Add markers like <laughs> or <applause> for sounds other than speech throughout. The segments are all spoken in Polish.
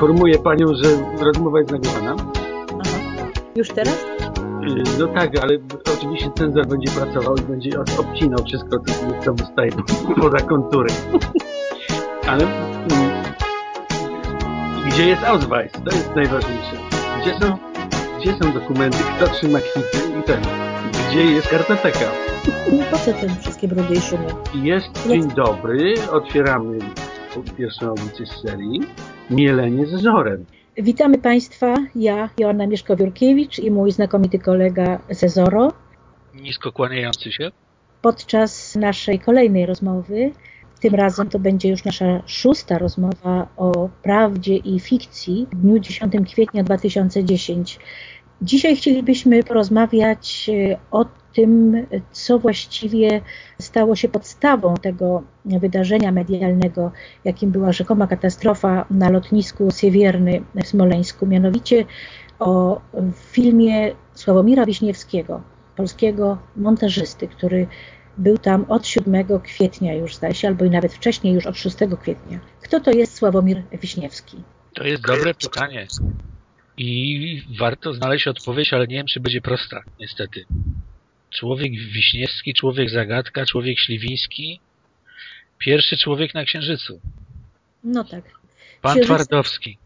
informuję panią, że rozmowa jest nagrywana. Aha. Już teraz? No tak, ale oczywiście cenzor będzie pracował i będzie obcinał wszystko, co, co wystaje poza kontury. Ale mm, gdzie jest Ausweis? To jest najważniejsze. Gdzie są, gdzie są dokumenty, kto trzyma kwity i ten. Gdzie jest kartoteka? Po co te wszystkie brudy i szumy? Jest dzień dobry, otwieramy pierwszą audycję z serii Mielenie z żorem. Witamy Państwa, ja, Joanna Mieszkowiurkiewicz i mój znakomity kolega Cezoro. Nisko kłaniający się. Podczas naszej kolejnej rozmowy, tym razem to będzie już nasza szósta rozmowa o prawdzie i fikcji w dniu 10 kwietnia 2010. Dzisiaj chcielibyśmy porozmawiać e, o tym, co właściwie stało się podstawą tego wydarzenia medialnego, jakim była rzekoma katastrofa na lotnisku Siewierny w Smoleńsku, mianowicie o filmie Sławomira Wiśniewskiego, polskiego montażysty, który był tam od 7 kwietnia już zdaje się, albo i nawet wcześniej, już od 6 kwietnia. Kto to jest Sławomir Wiśniewski? To jest dobre pytanie. I warto znaleźć odpowiedź, ale nie wiem, czy będzie prosta, niestety. Człowiek Wiśniewski, człowiek zagadka, człowiek śliwiński, pierwszy człowiek na Księżycu. No tak. Pan Księżyc- Twardowski.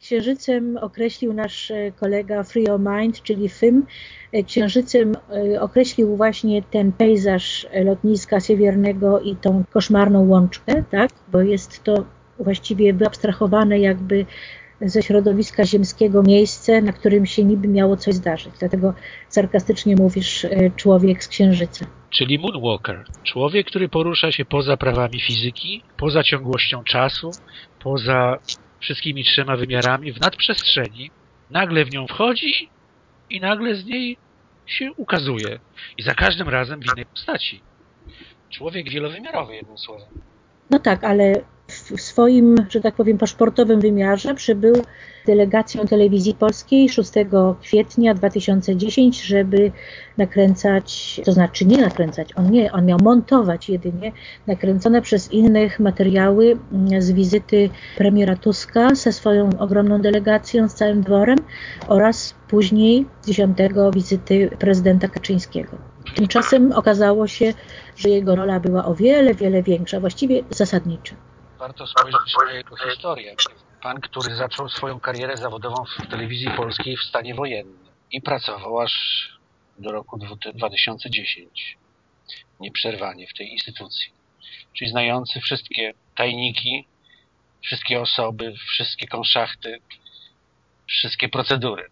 Księżycem określił nasz e, kolega Free Your Mind, czyli FIM. E, Księżycem e, określił właśnie ten pejzaż lotniska siewiernego i tą koszmarną łączkę, tak? bo jest to właściwie wyabstrahowane jakby ze środowiska ziemskiego miejsce, na którym się niby miało coś zdarzyć. Dlatego sarkastycznie mówisz e, człowiek z Księżyca. Czyli Moonwalker. Człowiek, który porusza się poza prawami fizyki, poza ciągłością czasu, poza wszystkimi trzema wymiarami, w nadprzestrzeni, nagle w nią wchodzi i nagle z niej się ukazuje. I za każdym razem w innej postaci. Człowiek wielowymiarowy, jednym słowem. No tak, ale w swoim, że tak powiem, paszportowym wymiarze przybył delegacją telewizji polskiej 6 kwietnia 2010, żeby nakręcać, to znaczy nie nakręcać, on nie, on miał montować jedynie nakręcone przez innych materiały mm, z wizyty premiera Tuska ze swoją ogromną delegacją, z całym dworem oraz później 10 wizyty prezydenta Kaczyńskiego. Tymczasem okazało się, że jego rola była o wiele, wiele większa, właściwie zasadnicza. Warto spojrzeć na jego historię. Pan, który zaczął swoją karierę zawodową w telewizji polskiej w stanie wojennym i pracował aż do roku 2010. Nieprzerwanie w tej instytucji. Czyli znający wszystkie tajniki, wszystkie osoby, wszystkie konszachty, wszystkie procedury.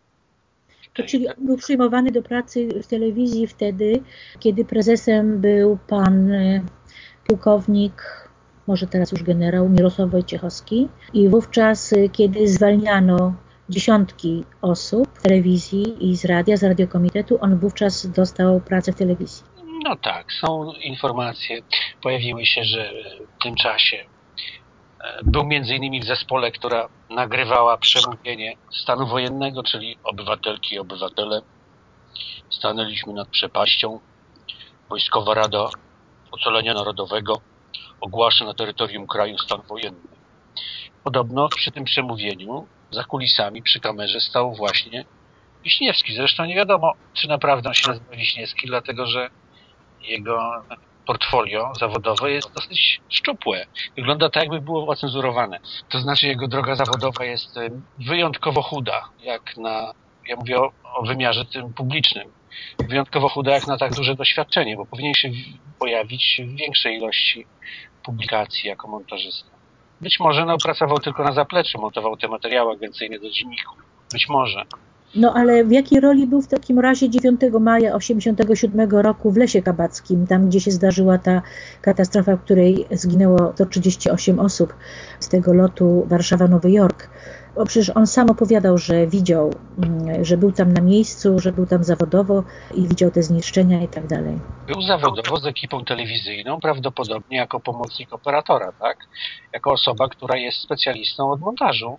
To czyli on był przyjmowany do pracy w telewizji wtedy, kiedy prezesem był pan e, pułkownik, może teraz już generał Mirosław Wojciechowski i wówczas, e, kiedy zwalniano dziesiątki osób w telewizji i z radia, z radiokomitetu, on wówczas dostał pracę w telewizji. No tak, są informacje, pojawiły się, że w tym czasie e, był między innymi w zespole, która nagrywała przemówienie stanu wojennego, czyli obywatelki i obywatele. Stanęliśmy nad przepaścią. Wojskowa Rada Ocalenia Narodowego ogłasza na terytorium kraju stan wojenny. Podobno przy tym przemówieniu za kulisami przy kamerze stał właśnie Wiśniewski. Zresztą nie wiadomo, czy naprawdę on się nazywa Wiśniewski, dlatego że jego portfolio zawodowe jest dosyć szczupłe. Wygląda tak, jakby było ocenzurowane. To znaczy jego droga zawodowa jest wyjątkowo chuda, jak na, ja mówię o, o wymiarze tym publicznym, wyjątkowo chuda jak na tak duże doświadczenie, bo powinien się pojawić w większej ilości publikacji jako montażysta. Być może no, pracował tylko na zapleczu, montował te materiały agencyjne do dzienników. Być może. No ale w jakiej roli był w takim razie 9 maja 1987 roku w Lesie Kabackim, tam gdzie się zdarzyła ta katastrofa, w której zginęło 138 osób z tego lotu Warszawa-Nowy Jork? Bo przecież on sam opowiadał, że widział, mm, że był tam na miejscu, że był tam zawodowo i widział te zniszczenia i tak dalej. Był zawodowo z ekipą telewizyjną, prawdopodobnie jako pomocnik operatora, tak? Jako osoba, która jest specjalistą od montażu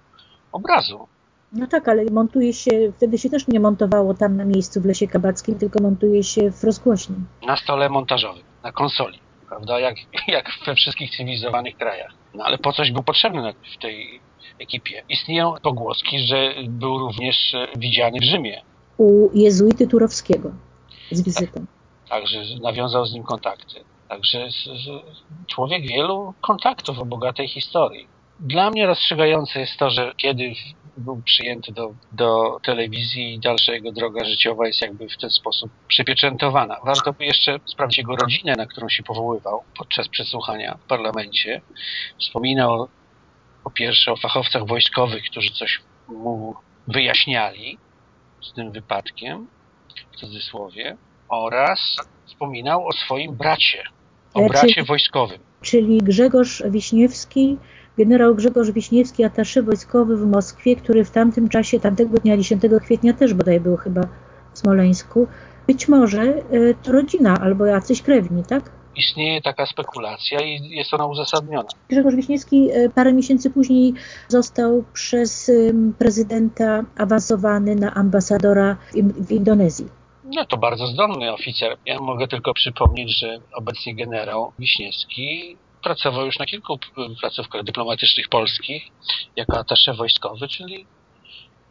obrazu. No tak, ale montuje się, wtedy się też nie montowało tam na miejscu w Lesie Kabackim, tylko montuje się w rozgłośni. Na stole montażowym, na konsoli, prawda? Jak, jak we wszystkich cywilizowanych krajach. No ale po coś był potrzebny w tej ekipie. Istnieją pogłoski, że był również widziany w Rzymie. U jezuity Turowskiego z wizytą. Także nawiązał z nim kontakty. Także człowiek wielu kontaktów o bogatej historii. Dla mnie rozstrzygające jest to, że kiedy był przyjęty do, do telewizji i dalsza jego droga życiowa jest jakby w ten sposób przypieczętowana. Warto by jeszcze sprawdzić jego rodzinę, na którą się powoływał podczas przesłuchania w parlamencie. Wspominał po pierwsze o fachowcach wojskowych, którzy coś mu wyjaśniali z tym wypadkiem, w cudzysłowie, oraz wspominał o swoim bracie, o bracie wojskowym. Czyli Grzegorz Wiśniewski, generał Grzegorz Wiśniewski, ataszy wojskowy w Moskwie, który w tamtym czasie, tamtego dnia 10 kwietnia też bodaj był chyba w Smoleńsku. Być może e, to rodzina albo jacyś krewni, tak? Istnieje taka spekulacja i jest ona uzasadniona. Grzegorz Wiśniewski e, parę miesięcy później został przez prezydenta awansowany na ambasadora w Indonezji. No to bardzo zdolny oficer. Ja mogę tylko przypomnieć, że obecnie generał Wiśniewski pracował już na kilku placówkach dyplomatycznych polskich jako atasze wojskowy, czyli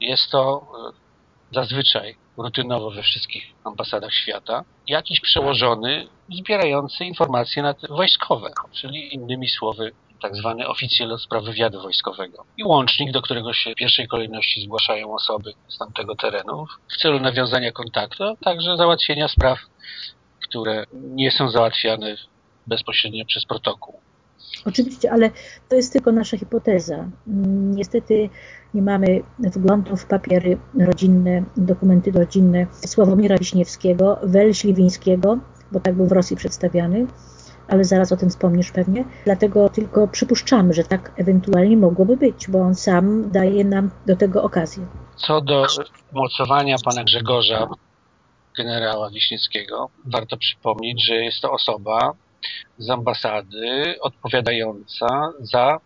jest to e, zazwyczaj rutynowo we wszystkich ambasadach świata, jakiś przełożony zbierający informacje wojskowe, czyli innymi słowy tak zwany oficjel od spraw wywiadu wojskowego i łącznik, do którego się w pierwszej kolejności zgłaszają osoby z tamtego terenu w celu nawiązania kontaktu, a także załatwienia spraw, które nie są załatwiane bezpośrednio przez protokół. Oczywiście, ale to jest tylko nasza hipoteza. Niestety nie mamy wglądu w papiery rodzinne, dokumenty rodzinne Sławomira Wiśniewskiego, Wel Śliwińskiego, bo tak był w Rosji przedstawiany, ale zaraz o tym wspomnisz pewnie. Dlatego tylko przypuszczamy, że tak ewentualnie mogłoby być, bo on sam daje nam do tego okazję. Co do mocowania pana Grzegorza, generała Wiśniewskiego, warto przypomnieć, że jest to osoba z ambasady odpowiadająca za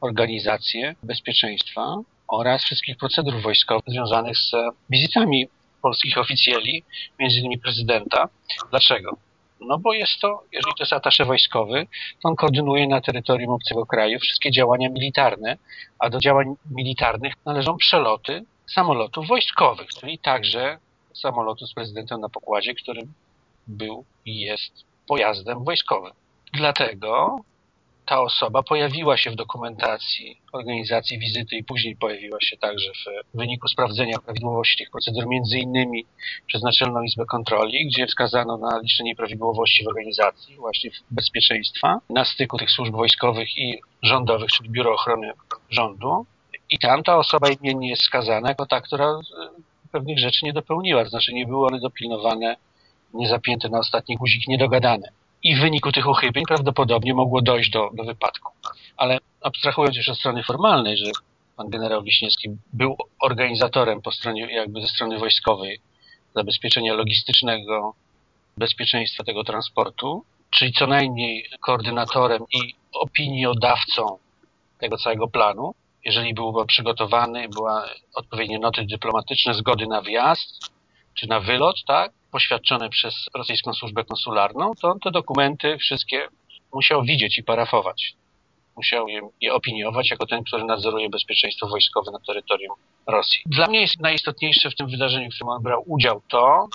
organizację bezpieczeństwa oraz wszystkich procedur wojskowych związanych z wizytami polskich oficjeli, między innymi prezydenta. Dlaczego? No bo jest to, jeżeli to jest atasze wojskowy, to on koordynuje na terytorium obcego kraju wszystkie działania militarne, a do działań militarnych należą przeloty samolotów wojskowych, czyli także samolotu z prezydentem na pokładzie, którym był i jest pojazdem wojskowym. Dlatego ta osoba pojawiła się w dokumentacji organizacji wizyty i później pojawiła się także w wyniku sprawdzenia prawidłowości tych procedur, między innymi przez Naczelną Izbę Kontroli, gdzie wskazano na liczne nieprawidłowości w organizacji właśnie bezpieczeństwa na styku tych służb wojskowych i rządowych, czyli Biuro Ochrony Rządu. I tam ta osoba imiennie jest skazana jako ta, która pewnych rzeczy nie dopełniła, to znaczy nie były one dopilnowane, nie zapięte na ostatni guzik, niedogadane i w wyniku tych uchybień prawdopodobnie mogło dojść do, do wypadku. Ale abstrahując już od strony formalnej, że pan generał Wiśniewski był organizatorem po stronie, jakby ze strony wojskowej zabezpieczenia logistycznego bezpieczeństwa tego transportu, czyli co najmniej koordynatorem i opiniodawcą tego całego planu, jeżeli byłby przygotowany, była odpowiednie noty dyplomatyczne, zgody na wjazd czy na wylot, tak, poświadczone przez rosyjską służbę konsularną, to on te dokumenty wszystkie musiał widzieć i parafować. Musiał je, je opiniować jako ten, który nadzoruje bezpieczeństwo wojskowe na terytorium Rosji. Dla mnie jest najistotniejsze w tym wydarzeniu, w którym on brał udział, to,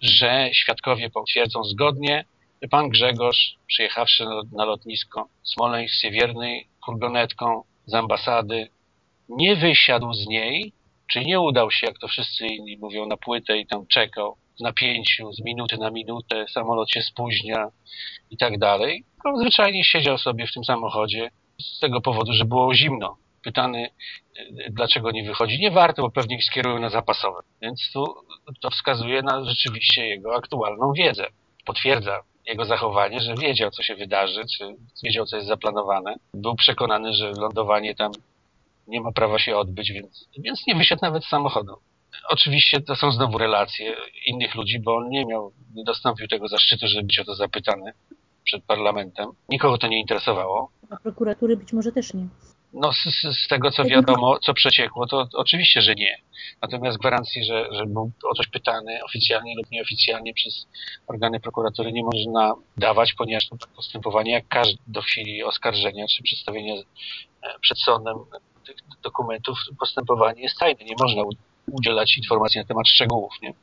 że świadkowie potwierdzą zgodnie, że pan Grzegorz, przyjechawszy na, lotnisko Smoleńsk Siewiernej furgonetką z ambasady, nie wysiadł z niej, czy nie udał się, jak to wszyscy inni mówią, na płytę i tam czekał, napięciu, z minuty na minutę, samolot się spóźnia i tak dalej. No, zwyczajnie siedział sobie w tym samochodzie z tego powodu, że było zimno. Pytany, e, dlaczego nie wychodzi, nie warto, bo pewnie ich skierują na zapasowe. Więc tu to wskazuje na rzeczywiście jego aktualną wiedzę. Potwierdza jego zachowanie, że wiedział, co się wydarzy, czy wiedział, co jest zaplanowane. Był przekonany, że lądowanie tam nie ma prawa się odbyć, więc, więc nie wysiadł nawet z samochodu. Oczywiście to są znowu relacje innych ludzi, bo on nie miał, nie dostąpił tego zaszczytu, żeby być o to zapytany przed parlamentem. Nikogo to nie interesowało. A prokuratury być może też nie. No z, z, tego co wiadomo, co przeciekło, to oczywiście, że nie. Natomiast gwarancji, że, że był o coś pytany oficjalnie lub nieoficjalnie przez organy prokuratury nie można dawać, ponieważ to postępowanie jak każde do chwili oskarżenia czy przedstawienia e, przed sądem tych dokumentów postępowanie jest tajne. Nie można udzielać informacji na temat szczegółów. Nie?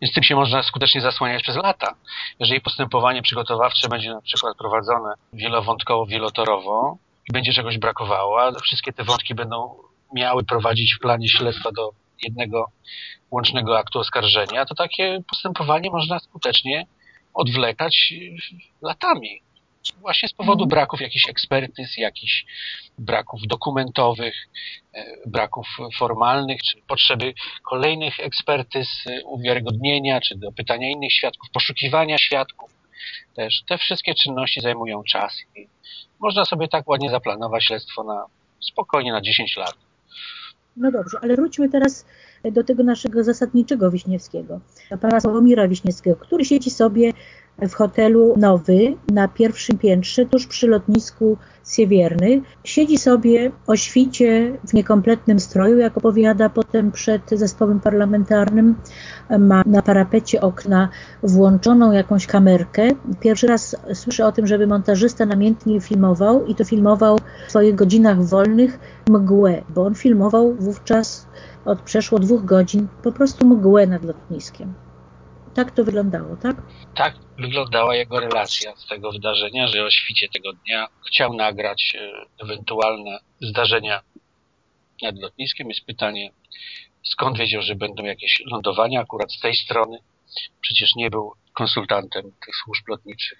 Więc tym się można skutecznie zasłaniać przez lata. Jeżeli postępowanie przygotowawcze będzie na przykład prowadzone wielowątkowo, wielotorowo i będzie czegoś brakowało, a wszystkie te wątki będą miały prowadzić w planie śledztwa do jednego łącznego aktu oskarżenia, to takie postępowanie można skutecznie odwlekać latami. Właśnie z powodu mhm. braków jakichś ekspertyz, jakichś braków dokumentowych, e, braków formalnych, czy potrzeby kolejnych ekspertyz, e, uwiarygodnienia, czy do pytania innych świadków, poszukiwania świadków. Też te wszystkie czynności zajmują czas i można sobie tak ładnie zaplanować śledztwo na spokojnie na 10 lat. No dobrze, ale wróćmy teraz do tego naszego zasadniczego Wiśniewskiego, pana Sławomira Wiśniewskiego, który siedzi sobie w hotelu Nowy na pierwszym piętrze, tuż przy lotnisku Siewierny. Siedzi sobie o świcie w niekompletnym stroju, jak opowiada potem przed zespołem parlamentarnym. Ma na parapecie okna włączoną jakąś kamerkę. Pierwszy raz słyszę o tym, żeby montażysta namiętnie filmował i to filmował w swoich godzinach wolnych mgłę, bo on filmował wówczas od przeszło dwóch godzin po prostu mgłę nad lotniskiem. Tak to wyglądało, tak? Tak wyglądała jego relacja z tego wydarzenia, że o świcie tego dnia chciał nagrać e, ewentualne zdarzenia nad lotniskiem. Jest pytanie, skąd wiedział, że będą jakieś lądowania akurat z tej strony. Przecież nie był konsultantem tych służb lotniczych.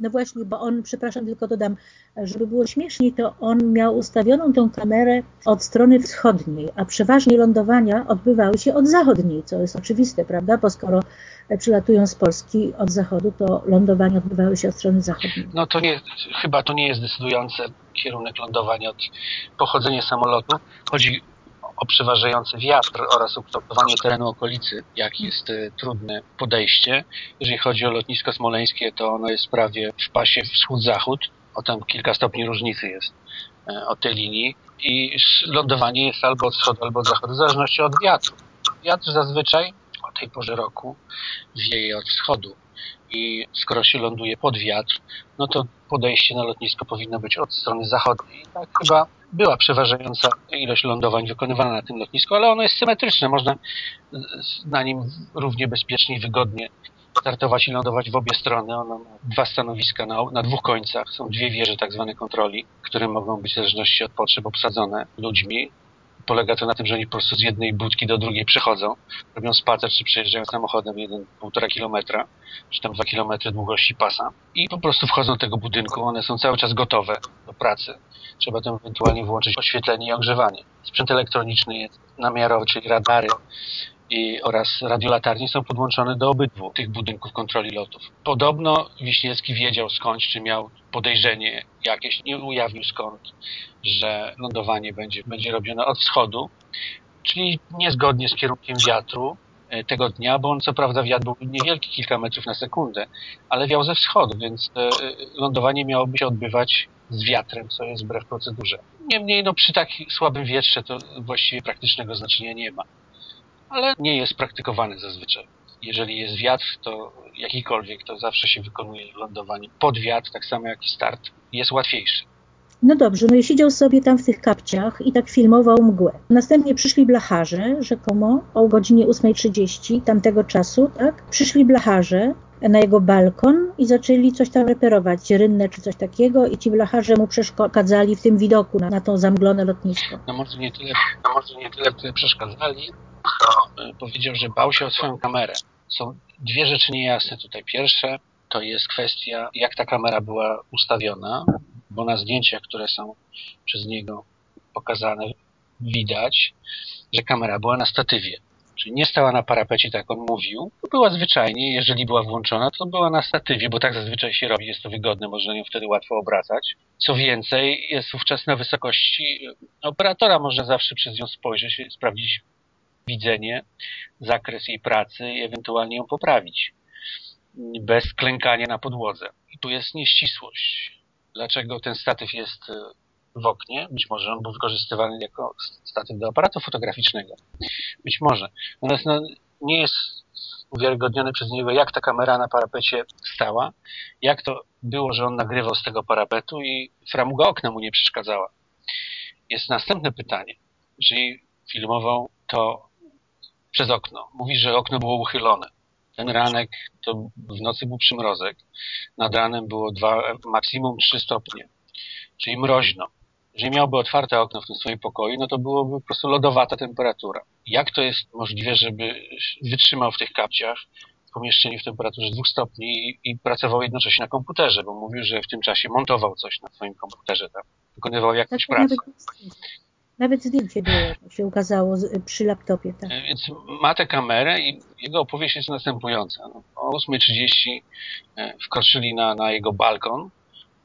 No właśnie, bo on, przepraszam, tylko dodam, żeby było śmieszniej, to on miał ustawioną tą kamerę od strony wschodniej, a przeważnie lądowania odbywały się od zachodniej, co jest oczywiste, prawda? Bo skoro przylatują z Polski od zachodu, to lądowania odbywały się od strony zachodniej. No to nie, chyba to nie jest decydujący kierunek lądowania od pochodzenia samolotu. Chodzi o przeważający wiatr oraz ukształtowanie terenu okolicy, jak jest y, trudne podejście. Jeżeli chodzi o lotnisko smoleńskie, to ono jest prawie w pasie wschód-zachód, o tam kilka stopni różnicy jest y, od tej linii i lądowanie jest albo od wschodu, albo od zachodu, w zależności od wiatru. Wiatr zazwyczaj o tej porze roku wieje od wschodu i skoro się ląduje pod wiatr, no to podejście na lotnisko powinno być od strony zachodniej. Tak chyba była przeważająca ilość lądowań wykonywana na tym lotnisku, ale ono jest symetryczne. Można na nim równie bezpiecznie i wygodnie startować i lądować w obie strony. Ono ma dwa stanowiska na, na dwóch końcach. Są dwie wieże tak zwane kontroli, które mogą być w zależności od potrzeb obsadzone ludźmi polega to na tym, że oni po prostu z jednej budki do drugiej przechodzą, robią spacer, czy przejeżdżają samochodem jeden, półtora kilometra, czy tam dwa kilometry długości pasa i po prostu wchodzą do tego budynku. One są cały czas gotowe do pracy. Trzeba tam ewentualnie włączyć oświetlenie i ogrzewanie. Sprzęt elektroniczny jest namiarowy, czyli radary, i, oraz radiolatarnie są podłączone do obydwu tych budynków kontroli lotów. Podobno Wiśniewski wiedział skądś, czy miał podejrzenie jakieś, nie ujawnił skąd, że lądowanie będzie, będzie robione od wschodu, czyli niezgodnie z kierunkiem wiatru e, tego dnia, bo on co prawda wiatr był niewielki, kilka metrów na sekundę, ale wiał ze wschodu, więc e, lądowanie miałoby się odbywać z wiatrem, co jest wbrew procedurze. Niemniej no, przy tak słabym wietrze to właściwie praktycznego znaczenia nie ma ale nie jest praktykowany zazwyczaj. Jeżeli jest wiatr, to jakikolwiek, to zawsze się wykonuje lądowanie pod wiatr, tak samo jak i start. Jest łatwiejszy. No dobrze, no i siedział sobie tam w tych kapciach i tak filmował mgłę. Następnie przyszli blacharze, rzekomo, o godzinie 8.30 tamtego czasu, tak? Przyszli blacharze na jego balkon i zaczęli coś tam reperować, rynnę czy coś takiego i ci blacharze mu przeszkadzali w tym widoku na, na to zamglone lotnisko. No może nie tyle, no może nie tyle, tyle przeszkadzali, powiedział, że bał się o swoją kamerę. Są dwie rzeczy niejasne tutaj. Pierwsze to jest kwestia, jak ta kamera była ustawiona, bo na zdjęciach, które są przez niego pokazane, widać, że kamera była na statywie. Czyli nie stała na parapecie, tak on mówił. Była zwyczajnie, jeżeli była włączona, to była na statywie, bo tak zazwyczaj się robi, jest to wygodne, można ją wtedy łatwo obracać. Co więcej, jest wówczas na wysokości operatora, można zawsze przez nią spojrzeć, sprawdzić widzenie, zakres jej pracy i ewentualnie ją poprawić. Bez klękania na podłodze. I tu jest nieścisłość. Dlaczego ten statyw jest e, w oknie? Być może on był wykorzystywany jako statyw do aparatu fotograficznego. Być może. Natomiast no, nie jest uwiarygodnione przez niego, jak ta kamera na parapecie stała, jak to było, że on nagrywał z tego parapetu i framuga okna mu nie przeszkadzała. jest następne pytanie. Jeżeli filmował to przez okno, mówi, że okno było uchylone. Ten ranek to w nocy był przymrozek. Nad ranem było dwa, maksimum 3 stopnie. Czyli mroźno. Jeżeli miałby otwarte okno w tym swoim pokoju, no to byłoby po prostu lodowata temperatura. Jak to jest możliwe, żeby wytrzymał w tych kapciach w pomieszczeniu w temperaturze 2 stopni i, i pracował jednocześnie na komputerze, bo mówił, że w tym czasie montował coś na swoim komputerze tam, wykonywał jakąś tak, pracę. Nawet, zdjęcie było, się ukazało przy laptopie. Tak. E, więc ma tę kamerę i jego opowieść jest następująca. No, o 8.30 e, wkroczyli na, na jego balkon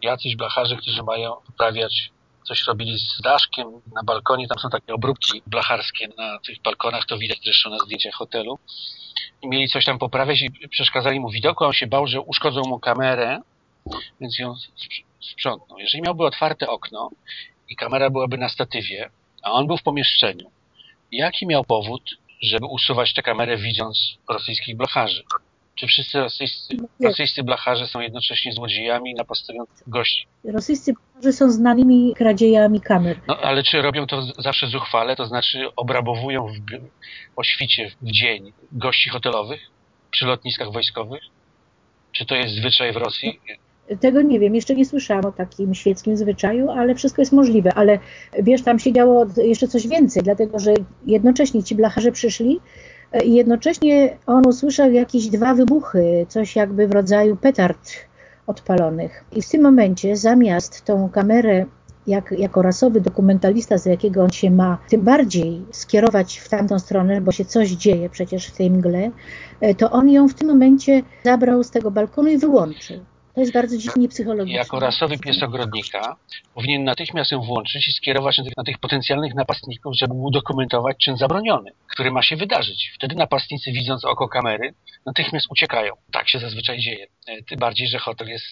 jacyś blacharze, którzy mają poprawiać coś robili z daszkiem na balkonie, tam są takie obróbki blacharskie na tych balkonach, to widać zresztą na zdjęciach hotelu. I mieli coś tam poprawiać i przeszkadzali mu widoku, a on się bał, że uszkodzą mu kamerę, więc ją sprzątnął. Jeżeli miałby otwarte okno i kamera byłaby na statywie, a on był w pomieszczeniu, jaki miał powód, żeby usuwać tę kamerę widząc rosyjskich blacharzy? Czy wszyscy rosyjscy, rosyjscy blacharze są jednocześnie złodziejami na napastując gości? Rosyjscy blacharze są znanymi kradziejami kamer. No, ale czy robią to zawsze zuchwale, to znaczy obrabowują w, o świcie w dzień gości hotelowych przy lotniskach wojskowych? Czy to jest zwyczaj w Rosji? Tego nie wiem, jeszcze nie słyszałam o takim świeckim zwyczaju, ale wszystko jest możliwe. Ale wiesz, tam się działo jeszcze coś więcej, dlatego że jednocześnie ci blacharze przyszli, i jednocześnie on usłyszał jakieś dwa wybuchy, coś jakby w rodzaju petard odpalonych. I w tym momencie zamiast tą kamerę jak, jako rasowy dokumentalista, za jakiego on się ma, tym bardziej skierować w tamtą stronę, bo się coś dzieje przecież w tej mgle, e, to on ją w tym momencie zabrał z tego balkonu i wyłączył. To jest bardzo dziwnie psychologicznie. Jako rasowy pies ogrodnika powinien natychmiast ją włączyć i skierować na tych, na tych potencjalnych napastników, żeby udokumentować czyn zabroniony, który ma się wydarzyć. Wtedy napastnicy, widząc oko kamery, natychmiast uciekają. Tak się zazwyczaj dzieje. E, tym bardziej, że hotel jest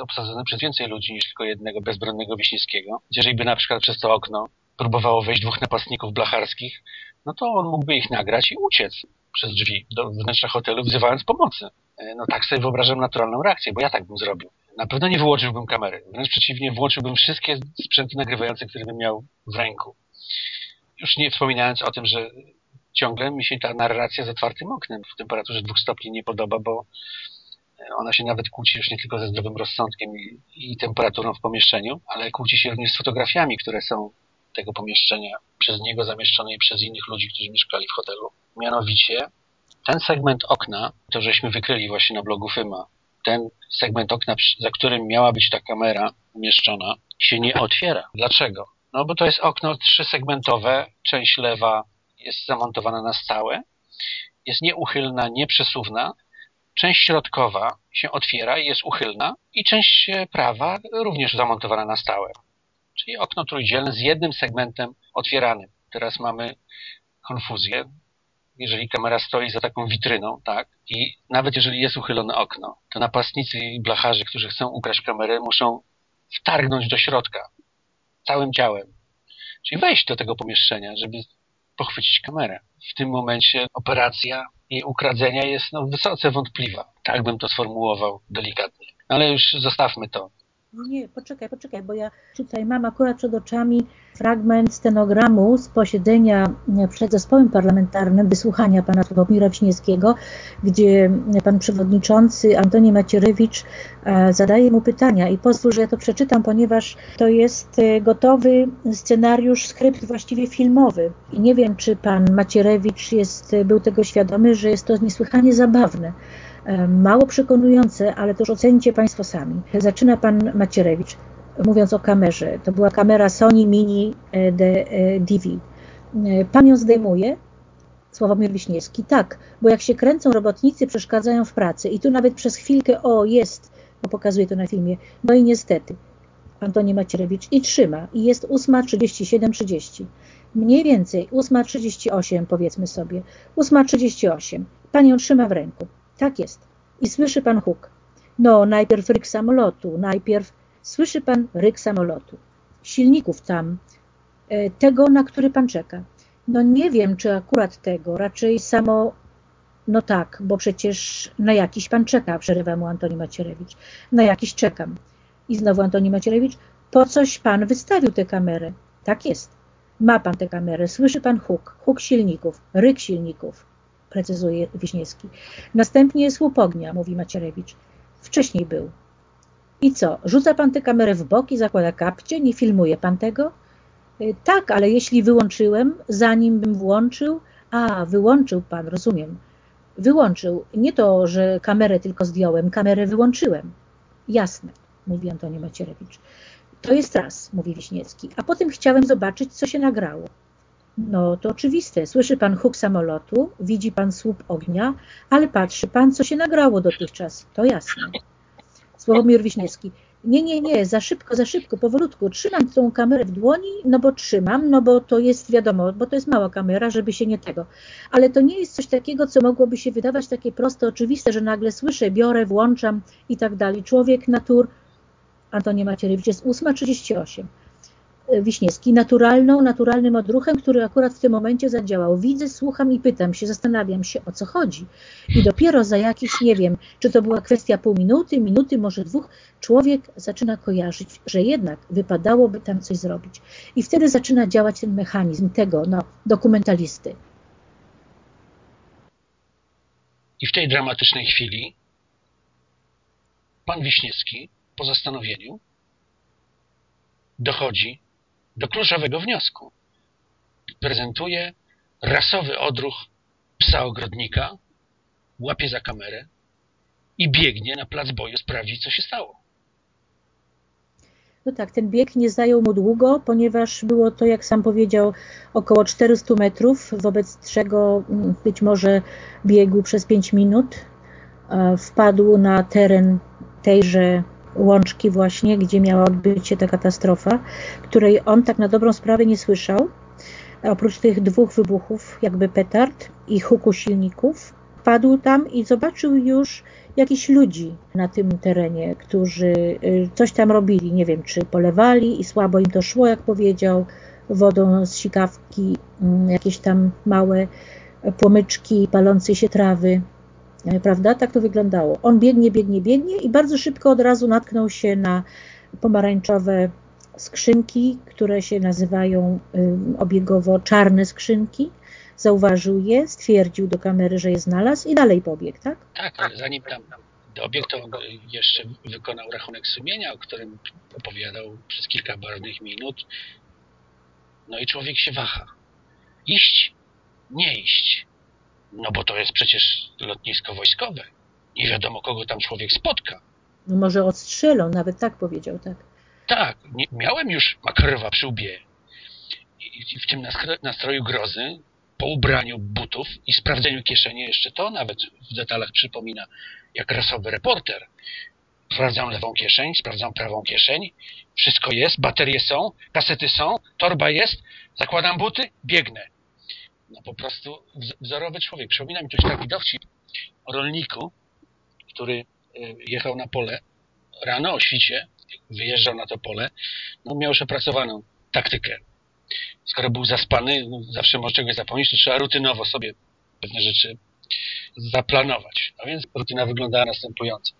obsadzony przez więcej ludzi niż tylko jednego bezbronnego Wiśniewskiego. Jeżeli by na przykład przez to okno próbowało wejść dwóch napastników blacharskich, no to on mógłby ich nagrać i uciec przez drzwi do wnętrza hotelu, wzywając pomocy. E, no tak sobie wyobrażam naturalną reakcję, bo ja tak bym zrobił. Na pewno nie wyłączyłbym kamery. Wręcz przeciwnie, włączyłbym wszystkie sprzęty nagrywające, które bym miał w ręku. Już nie wspominając o tym, że ciągle mi się ta narracja z otwartym oknem w temperaturze dwóch stopni nie podoba, bo ona się nawet kłóci już nie tylko ze zdrowym rozsądkiem i, i temperaturą w pomieszczeniu, ale kłóci się również z fotografiami, które są tego pomieszczenia przez niego zamieszczone i przez innych ludzi, którzy mieszkali w hotelu. Mianowicie ten segment okna, to żeśmy wykryli właśnie na blogu Fyma, ten segment okna, za którym miała być ta kamera umieszczona, się nie otwiera. Dlaczego? No bo to jest okno trzysegmentowe, część lewa jest zamontowana na stałe, jest nieuchylna, nieprzesuwna, część środkowa się otwiera i jest uchylna i część prawa również zamontowana na stałe. Czyli okno trójdzielne z jednym segmentem otwieranym. Teraz mamy konfuzję, jeżeli kamera stoi za taką witryną, tak, i nawet jeżeli jest uchylone okno, to napastnicy i blacharze, którzy chcą ukraść kamerę, muszą wtargnąć do środka całym ciałem. Czyli wejść do tego pomieszczenia, żeby pochwycić kamerę. W tym momencie operacja jej ukradzenia jest no, wysoce wątpliwa. Tak bym to sformułował delikatnie. Ale już zostawmy to. Nie, poczekaj, poczekaj, bo ja tutaj mam akurat przed oczami fragment stenogramu z posiedzenia przed zespołem parlamentarnym wysłuchania pana Sławomira Wiśniewskiego, gdzie pan przewodniczący Antoni Macierewicz e, zadaje mu pytania. I pozwól, że ja to przeczytam, ponieważ to jest e, gotowy scenariusz, skrypt właściwie filmowy. I nie wiem, czy pan Macierewicz jest, był tego świadomy, że jest to niesłychanie zabawne mało przekonujące, ale już ocenicie Państwo sami. Zaczyna Pan Macierewicz, mówiąc o kamerze. To była kamera Sony Mini e, DV. E, pan ją zdejmuje, Sławomir Wiśniewski, tak, bo jak się kręcą robotnicy, przeszkadzają w pracy i tu nawet przez chwilkę, o jest, bo pokazuje to na filmie, no i niestety, Antoni Macierewicz i trzyma i jest 8.37.30. Mniej więcej 8.38 powiedzmy sobie, 8.38. Pan ją trzyma w ręku. Tak jest. I słyszy pan huk. No, najpierw ryk samolotu, najpierw słyszy pan ryk samolotu. Silników tam, e, tego, na który pan czeka. No nie wiem, czy akurat tego, raczej samo, no tak, bo przecież na jakiś pan czeka, przerywa mu Antoni Macierewicz. Na jakiś czekam. I znowu Antoni Macierewicz, po coś pan wystawił tę kamerę? Tak jest. Ma pan tę kamerę, słyszy pan huk, huk silników, ryk silników, precyzuje Wiśniewski. Następnie słup ognia, mówi Macierewicz. Wcześniej był. I co, rzuca pan tę kamerę w bok i zakłada kapcie? Nie filmuje pan tego? Y, tak, ale jeśli wyłączyłem, zanim bym włączył, a, wyłączył pan, rozumiem. Wyłączył. Nie to, że kamerę tylko zdjąłem, kamerę wyłączyłem. Jasne, mówi Antoni Macierewicz. To jest raz, mówi Wiśniewski. A potem chciałem zobaczyć, co się nagrało. No to oczywiste. Słyszy pan huk samolotu, widzi pan słup ognia, ale patrzy pan, co się nagrało dotychczas. To jasne. Sławomir Wiśniewski. Nie, nie, nie, za szybko, za szybko, powolutku. Trzymam tą kamerę w dłoni, no bo trzymam, no bo to jest wiadomo, bo to jest mała kamera, żeby się nie tego. Ale to nie jest coś takiego, co mogłoby się wydawać takie proste, oczywiste, że nagle słyszę, biorę, włączam i tak dalej. Człowiek, natur, Antoni Macierewicz, jest 8.38. Wiśniewski, naturalną, naturalnym odruchem, który akurat w tym momencie zadziałał. Widzę, słucham i pytam się, zastanawiam się, o co chodzi. I dopiero za jakiś, nie wiem, czy to była kwestia pół minuty, minuty, może dwóch, człowiek zaczyna kojarzyć, że jednak wypadałoby tam coś zrobić. I wtedy zaczyna działać ten mechanizm tego, no, dokumentalisty. I w tej dramatycznej chwili pan Wiśniewski, po zastanowieniu, dochodzi do kluczowego wniosku. Prezentuje rasowy odruch psa ogrodnika, łapie za kamerę i biegnie na plac boju sprawdzić, co się stało. No tak, ten bieg nie zajął mu długo, ponieważ było to, jak sam powiedział, około 400 metrów, wobec czego mm, być może biegł przez 5 minut. Wpadł na teren tejże łączki właśnie, gdzie miała odbyć się ta katastrofa, której on tak na dobrą sprawę nie słyszał. Oprócz tych dwóch wybuchów, jakby petard i huku silników, padł tam i zobaczył już jakichś ludzi na tym terenie, którzy y, coś tam robili, nie wiem, czy polewali i słabo im to szło, jak powiedział, wodą z sikawki, mm, jakieś tam małe płomyczki palącej się trawy. E, prawda? Tak to wyglądało. On biegnie, biegnie, biegnie i bardzo szybko od razu natknął się na pomarańczowe skrzynki, które się nazywają obiegowo czarne skrzynki. Zauważył je, stwierdził do kamery, że je znalazł i dalej pobiegł, tak? Tak, ale zanim tam dobiegł, to jeszcze wykonał rachunek sumienia, o którym opowiadał przez kilka barwnych minut. No i człowiek się waha. Iść? Nie iść. No bo to jest przecież lotnisko wojskowe. Nie wiadomo, kogo tam człowiek spotka. No może odstrzelą, nawet tak powiedział, tak. Tak, nie, miałem już Makarowa przy łbie. I w tym nastroju grozy, po ubraniu butów i sprawdzeniu kieszeni jeszcze to nawet w detalach przypomina, jak rasowy reporter. Sprawdzam lewą kieszeń, sprawdzam prawą kieszeń, wszystko jest, baterie są, kasety są, torba jest, zakładam buty, biegnę no po prostu wzorowy człowiek. Przypomina mi coś taki dowcip o rolniku, który e, jechał na pole rano o świcie, wyjeżdżał na to pole, no miał już opracowaną taktykę. Skoro był zaspany, no zawsze może czegoś zapomnieć, to trzeba rutynowo sobie pewne rzeczy zaplanować. A więc rutyna wyglądała następująco.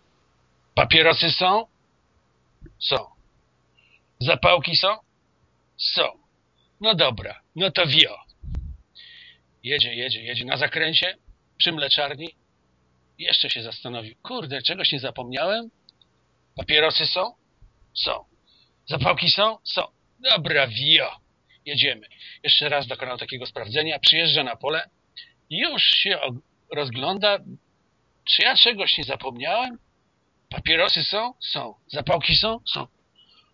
Papierosy są? Są. Zapałki są? Są. No dobra, no to wio. Jedzie, jedzie, jedzie na zakręcie przy mleczarni. Jeszcze się zastanowił. Kurde, czegoś nie zapomniałem? Papierosy są? Są. Zapałki są? Są. Dobra, wio. Jedziemy. Jeszcze raz dokonał takiego sprawdzenia. Przyjeżdża na pole. Już się rozgląda. Czy ja czegoś nie zapomniałem? Papierosy są? Są. Zapałki są? Są.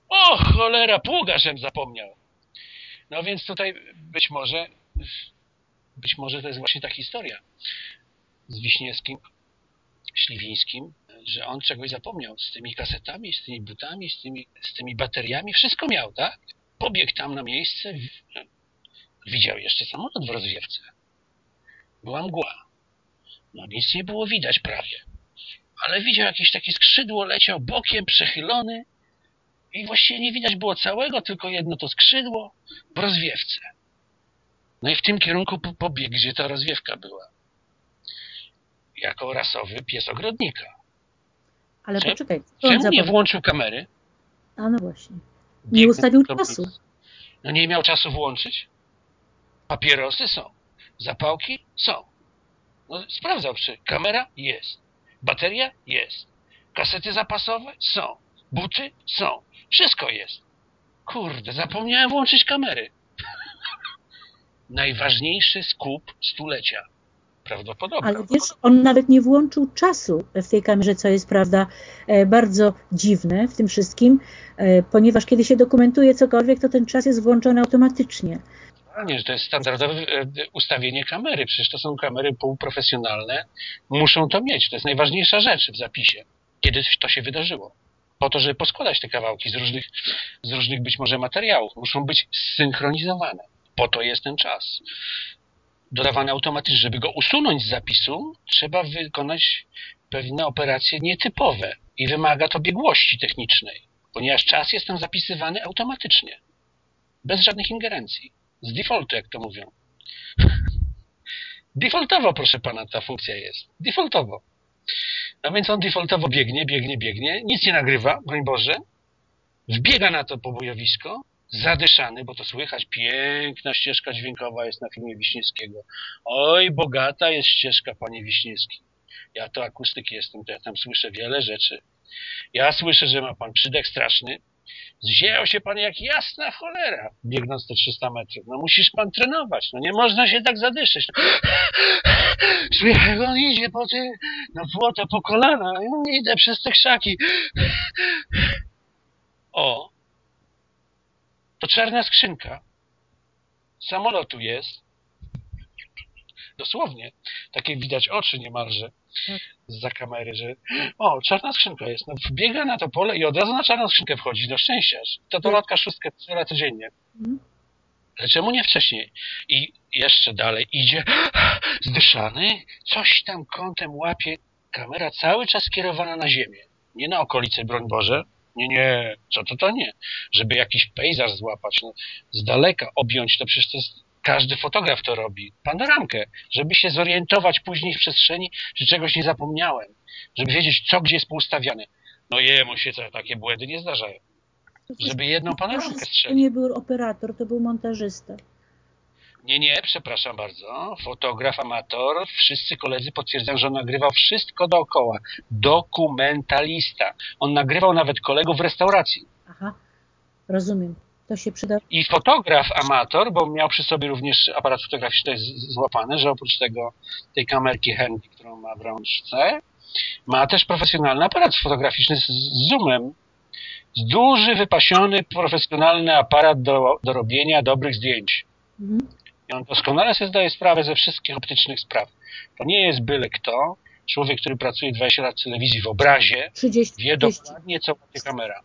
O, cholera, pługarzem zapomniał. No więc tutaj być może być może to jest właśnie ta historia z Wiśniewskim, Śliwińskim, że on czegoś zapomniał z tymi kasetami, z tymi butami, z tymi, z tymi bateriami. Wszystko miał, tak? Pobiegł tam na miejsce, widział jeszcze samolot w rozwiewce. Była mgła. No nic nie było widać prawie. Ale widział jakieś takie skrzydło, leciał bokiem, przechylony i właściwie nie widać było całego, tylko jedno to skrzydło w rozwiewce. No i w tym kierunku pobiegł, gdzie ta rozwiewka była. Jako rasowy pies ogrodnika. Ale Czemu, poczekaj. Czemu nie włączył kamery? A no właśnie. Nie ustawił czasu. No nie miał czasu włączyć? Papierosy są. Zapałki są. No, sprawdzał, czy kamera jest. Bateria jest. Kasety zapasowe są. Buty są. Wszystko jest. Kurde, zapomniałem włączyć kamery. Najważniejszy skup stulecia. Prawdopodobnie. Ale wiesz, on nawet nie włączył czasu w tej kamerze, co jest, prawda, e, bardzo dziwne w tym wszystkim, e, ponieważ kiedy się dokumentuje cokolwiek, to ten czas jest włączony automatycznie. Nie, że to jest standardowe e, ustawienie kamery. Przecież to są kamery półprofesjonalne. Muszą to mieć. To jest najważniejsza rzecz w zapisie. Kiedy to się wydarzyło. Po to, żeby poskładać te kawałki z różnych, z różnych być może materiałów. Muszą być zsynchronizowane. Po to jest ten czas. Dodawany automatycznie. Żeby go usunąć z zapisu, trzeba wykonać pewne operacje nietypowe i wymaga to biegłości technicznej, ponieważ czas jest tam zapisywany automatycznie. Bez żadnych ingerencji. Z defaultu, jak to mówią. <laughs> Defaultowo, proszę pana, ta funkcja jest. Defaultowo. No więc on defaultowo biegnie, biegnie, biegnie, nic nie nagrywa, broń Boże. Wbiega na to pobojowisko, zadyszany, bo to słychać, piękna ścieżka dźwiękowa jest na filmie Wiśniewskiego. Oj, bogata jest ścieżka, panie Wiśniewski. Ja to akustyk jestem, to ja tam słyszę wiele rzeczy. Ja słyszę, że ma pan przydech straszny, Zzięł się pan jak jasna cholera, biegnąc te 300 metrów. No musisz pan trenować, no nie można się tak zadyszeć. Słychać, <laughs> jak on idzie po tym, no płoto po kolana, ja idę przez te krzaki. <laughs> O, to czarna skrzynka samolotu jest. Dosłownie. Takie widać oczy niemalże za kamery, że o, czarna skrzynka jest. No, wbiega na to pole i od razu na czarną skrzynkę wchodzi. Do szczęścia. To to lotka szóstkę strzela codziennie. Ale czemu nie wcześniej? I jeszcze dalej idzie <gasps> zdyszany, coś tam kątem łapie. Kamera cały czas skierowana na ziemię. Nie na okolice, broń Boże. Nie, nie, co to to nie. Żeby jakiś pejzaż złapać, no, z daleka objąć, to przecież to jest każdy fotograf to robi. Panoramkę, żeby się zorientować później w przestrzeni, czy czegoś nie zapomniałem. Żeby wiedzieć, co gdzie jest poustawiane. No jemu się to, takie błędy nie zdarzają. Żeby jedną panoramkę To strzelić. nie był operator, to był montażysta. Nie, nie, przepraszam bardzo. Fotograf, amator, wszyscy koledzy potwierdzają, że on nagrywał wszystko dookoła. Dokumentalista. On nagrywał nawet kolegów w restauracji. Aha, rozumiem. To się przyda. I fotograf amator, bo miał przy sobie również aparat fotograficzny złapany, że oprócz tego tej kamerki Handy, którą ma w rączce, ma też profesjonalny aparat fotograficzny z, z zoomem. Duży, wypasiony, profesjonalny aparat do, do robienia dobrych zdjęć. Mhm. I on doskonale sobie zdaje sprawę ze wszystkich optycznych spraw. To nie jest byle kto. Człowiek, który pracuje 20 lat w telewizji w obrazie, 30, wie 30. dokładnie, co łapie kamera.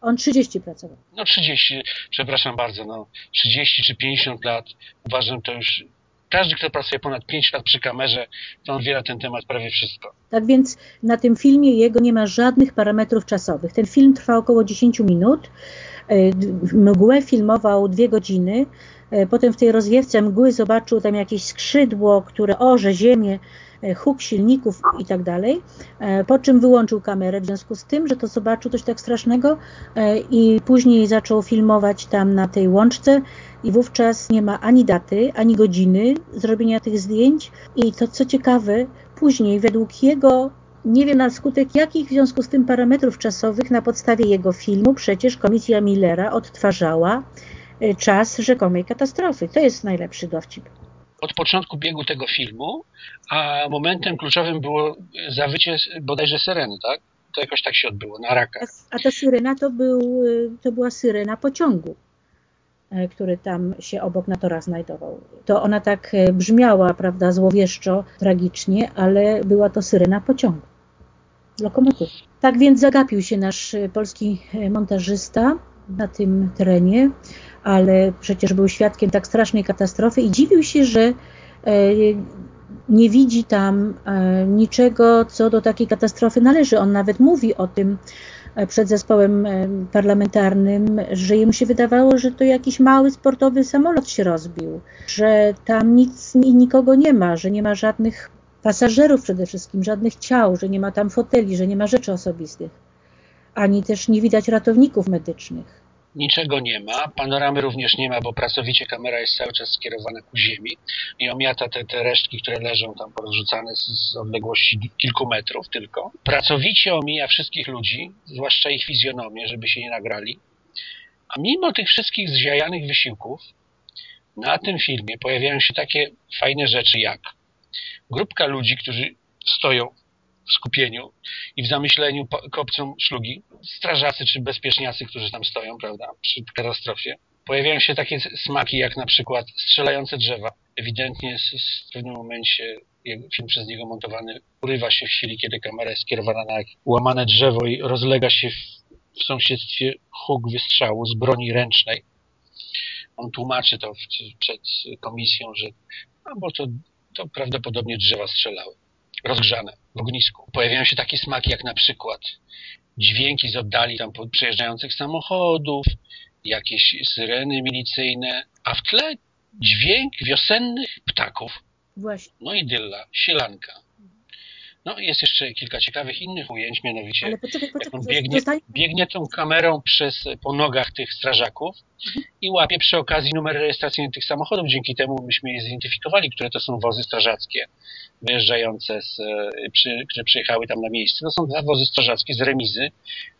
On 30 pracował. No 30, przepraszam bardzo, no 30 czy 50 lat, uważam to już, każdy, kto pracuje ponad 5 lat przy kamerze, to on wie na ten temat prawie wszystko. Tak więc na tym filmie jego nie ma żadnych parametrów czasowych. Ten film trwa około 10 minut. D- Mgłę filmował dwie godziny. E, Potem w tej rozwiewce mgły zobaczył tam jakieś skrzydło, które orze ziemię, e, huk silników i tak dalej. E, Po czym wyłączył kamerę w związku z tym, że to zobaczył coś tak strasznego i później zaczął filmować tam na tej łączce i wówczas nie ma ani daty, ani godziny zrobienia tych zdjęć i to co ciekawe, później według jego nie wiem na skutek jakich w związku z tym parametrów czasowych na podstawie jego filmu przecież komisja Millera odtwarzała czas rzekomej katastrofy. To jest najlepszy dowcip. Od początku biegu tego filmu, a momentem kluczowym było zawycie bodajże syreny, tak? To jakoś tak się odbyło, na rakach. A ta syrena to, był, e, to była syrena pociągu, e, który tam się obok na torach znajdował. To ona tak e, brzmiała, prawda, złowieszczo, tragicznie, ale była to syrena pociągu. Lokomotywy. Tak więc zagapił się nasz e, polski montażysta na tym terenie, ale przecież był świadkiem tak strasznej katastrofy i dziwił się, że e, nie widzi tam e, niczego, co do takiej katastrofy należy. On nawet mówi o tym e, przed zespołem parlamentarnym, że jemu się wydawało, że to jakiś mały sportowy samolot się rozbił, że tam nic i nikogo nie ma, że nie ma żadnych pasażerów przede wszystkim, żadnych ciał, że nie ma tam foteli, że nie ma rzeczy osobistych, ani też nie widać ratowników medycznych. Niczego nie ma. Panoramy również nie ma, bo pracowicie kamera jest cały czas skierowana ku ziemi i omiata te, te resztki, które leżą tam porzucane z, z odległości kilku metrów tylko. Pracowicie omija wszystkich ludzi, zwłaszcza ich fizjonomię, żeby się nie nagrali. A mimo tych wszystkich zziajanych wysiłków, na tym filmie pojawiają się takie fajne rzeczy jak grupka ludzi, którzy stoją w skupieniu i w zamyśleniu kopcą szlugi, strażacy czy bezpieczniacy, którzy tam stoją, prawda, przy katastrofie. Pojawiają się takie smaki jak na przykład strzelające drzewa. Ewidentnie w pewnym momencie film przez niego montowany urywa się w chwili, kiedy kamera jest skierowana na łamane drzewo i rozlega się w, w sąsiedztwie huk wystrzału z broni ręcznej. On tłumaczy to w, przed komisją, że no bo to, to prawdopodobnie drzewa strzelały rozgrzane w ognisku. Pojawiają się takie smaki jak na przykład dźwięki z oddali tam przejeżdżających samochodów, jakieś syreny milicyjne, a w tle dźwięk wiosennych ptaków. Właśnie. No i dylla, sielanka. No jest jeszcze kilka ciekawych innych ujęć, mianowicie Ale poczekaj, poczekaj, jak on biegnie, biegnie tą kamerą przez, po nogach tych strażaków mhm. i łapie przy okazji numery rejestracyjne tych samochodów. Dzięki temu myśmy je zidentyfikowali, które to są wozy strażackie wyjeżdżające, z, e, przy, które przyjechały tam na miejsce. To są dwa wozy strażackie z remizy,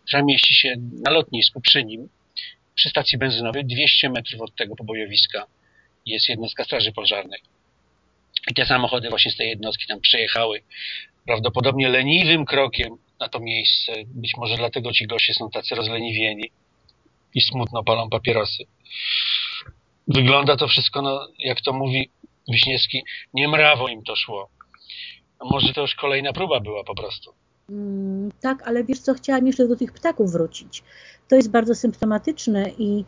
która mieści się na lotnisku przy nim, przy stacji benzynowej, 200 metrów od tego pobojowiska jest jednostka straży pożarnej. I te samochody właśnie z tej jednostki tam przyjechały prawdopodobnie leniwym krokiem na to miejsce. Być może dlatego ci goście są tacy rozleniwieni i smutno palą papierosy. Wygląda to wszystko, no, jak to mówi Wiśniewski, nie mrawo im to szło. Może to już kolejna próba była po prostu. Mm, tak, ale wiesz co, chciałam jeszcze do tych ptaków wrócić. To jest bardzo symptomatyczne i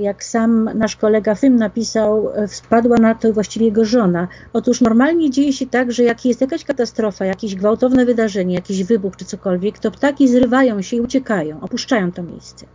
jak sam nasz kolega Fym napisał, e, wpadła na to właściwie jego żona. Otóż normalnie dzieje się tak, że jak jest jakaś katastrofa, jakieś gwałtowne wydarzenie, jakiś wybuch czy cokolwiek, to ptaki zrywają się i uciekają, opuszczają to miejsce.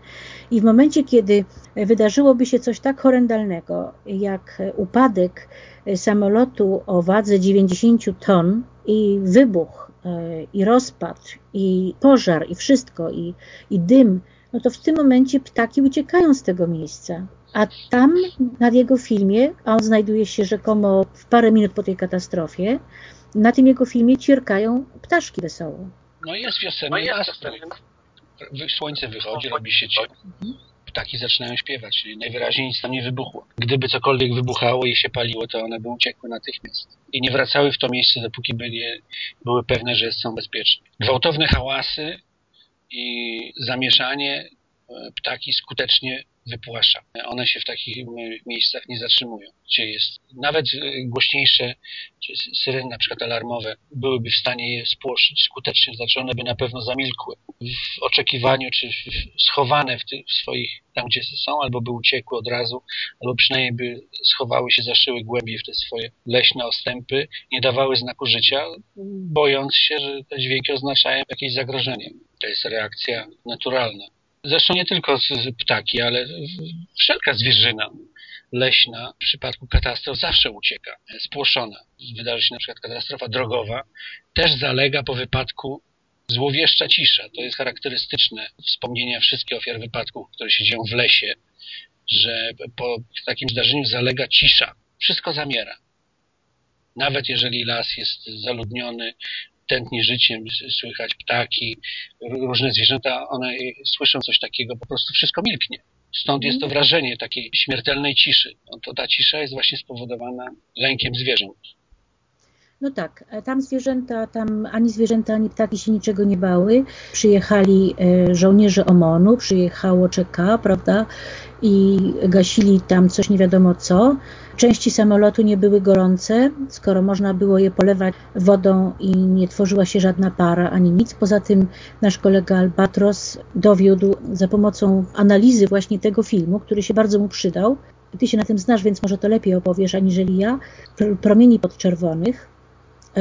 I w momencie, kiedy wydarzyłoby się coś tak horrendalnego, jak upadek samolotu o wadze 90 ton i wybuch, e, i rozpad, i pożar, i wszystko, i, i dym, no to w tym momencie ptaki uciekają z tego miejsca. A tam na jego filmie, a on znajduje się rzekomo w parę minut po tej katastrofie, na tym jego filmie ćwierkają ptaszki wesoło. No jest wiosenny no nastrój. Słońce wychodzi, robi się ciepło. Ptaki zaczynają śpiewać, czyli najwyraźniej nic tam nie wybuchło. Gdyby cokolwiek wybuchało i się paliło, to one by uciekły natychmiast. I nie wracały w to miejsce, dopóki byli, były pewne, że są bezpieczne. Gwałtowne hałasy i zamieszanie e, ptaki skutecznie wypłasza. One się w takich miejscach nie zatrzymują, gdzie jest nawet e, głośniejsze syreny na przykład alarmowe byłyby w stanie je spłoszyć skutecznie, znaczy one by na pewno zamilkły w oczekiwaniu, czy schowane w, tych, w swoich, tam gdzie są, albo by uciekły od razu, albo przynajmniej by schowały się, zaszyły głębiej w te swoje leśne ostępy, nie dawały znaku życia, bojąc się, że te dźwięki oznaczają jakieś zagrożenie. To jest reakcja naturalna. Zresztą nie tylko ptaki, ale wszelka zwierzyna leśna w przypadku katastrof zawsze ucieka, spłoszona. Wydarzy się na przykład katastrofa drogowa, też zalega po wypadku złowieszcza cisza. To jest charakterystyczne wspomnienia wszystkich ofiar wypadków, które się dzieją w lesie, że po takim zdarzeniu zalega cisza. Wszystko zamiera. Nawet jeżeli las jest zaludniony, tętni życiem, słychać ptaki, różne zwierzęta, one słyszą coś takiego, po prostu wszystko milknie. Stąd jest to mhm. wrażenie takiej śmiertelnej ciszy. No to ta cisza jest właśnie spowodowana lękiem zwierząt. No tak, e, tam zwierzęta, tam ani zwierzęta, ani ptaki się niczego nie bały. Przyjechali e, żołnierze OMON-u, przyjechało czeka, prawda, i gasili tam coś nie wiadomo co. Części samolotu nie były gorące, skoro można było je polewać wodą i nie tworzyła się żadna para ani nic. Poza tym nasz kolega Albatros dowiódł za pomocą analizy właśnie tego filmu, który się bardzo mu przydał. Ty się na tym znasz, więc może to lepiej opowiesz aniżeli ja. Promieni podczerwonych,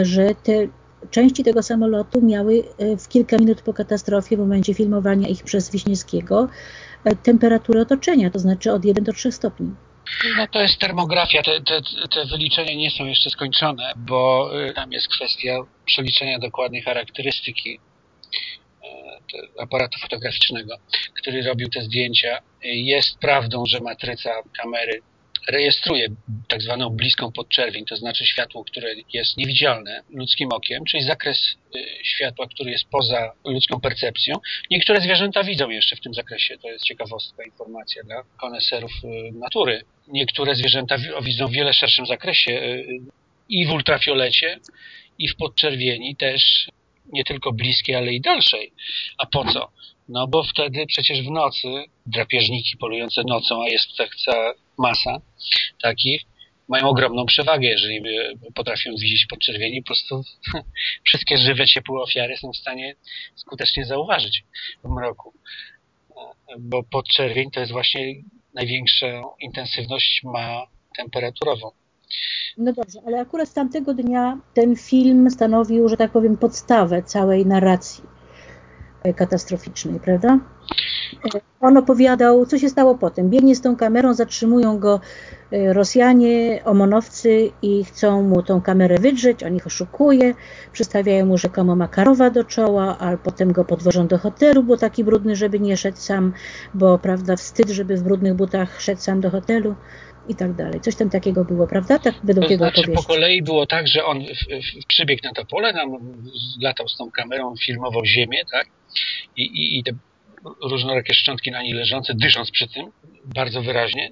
że te części tego samolotu miały e, w kilka minut po katastrofie, w momencie filmowania ich przez Wiśniewskiego, e, temperaturę otoczenia, to znaczy od 1 do 3 stopni. No to jest termografia. Te, te, te wyliczenia nie są jeszcze skończone, bo e, tam jest kwestia przeliczenia dokładnej charakterystyki aparatu fotograficznego, który robił te zdjęcia Jest prawdą, że matryca kamery rejestruje tak zwaną bliską podczerwień, to znaczy światło, które jest niewidzialne ludzkim okiem, czyli zakres y, światła, który jest poza ludzką percepcją. Niektóre zwierzęta widzą jeszcze w tym zakresie, to jest ciekawostka, informacja dla koneserów y, natury. Niektóre zwierzęta widzą w wiele szerszym zakresie y, i w ultrafiolecie, i w podczerwieni też nie tylko bliskiej, ale i dalszej. A po co? No bo wtedy przecież w nocy drapieżniki polujące nocą, a jest tak cała masa takich, mają ogromną przewagę, jeżeli potrafią widzieć podczerwieni. Po prostu <laughs> wszystkie żywe, ciepłe ofiary są w stanie skutecznie zauważyć w mroku. Bo podczerwień to jest właśnie największą intensywność ma temperaturową. No dobrze, ale akurat z tamtego dnia ten film stanowił, że tak powiem, podstawę całej narracji katastroficznej, prawda? On opowiadał, co się stało potem. Biegnie z tą kamerą, zatrzymują go e, Rosjanie, omonowcy i chcą mu tą kamerę wydrzeć, on ich oszukuje, przedstawiają mu rzekomo Makarowa do czoła, a potem go podwożą do hotelu, bo taki brudny, żeby nie szedł sam, bo prawda, wstyd, żeby w brudnych butach szedł sam do hotelu i tak dalej. Coś tam takiego było, prawda? Tak według to jego znaczy, po kolei było tak, że on w, w, przybiegł na to pole, tam latał z tą kamerą, filmował ziemię, tak? I, i, i te różnorakie szczątki na niej leżące, dysząc przy tym bardzo wyraźnie.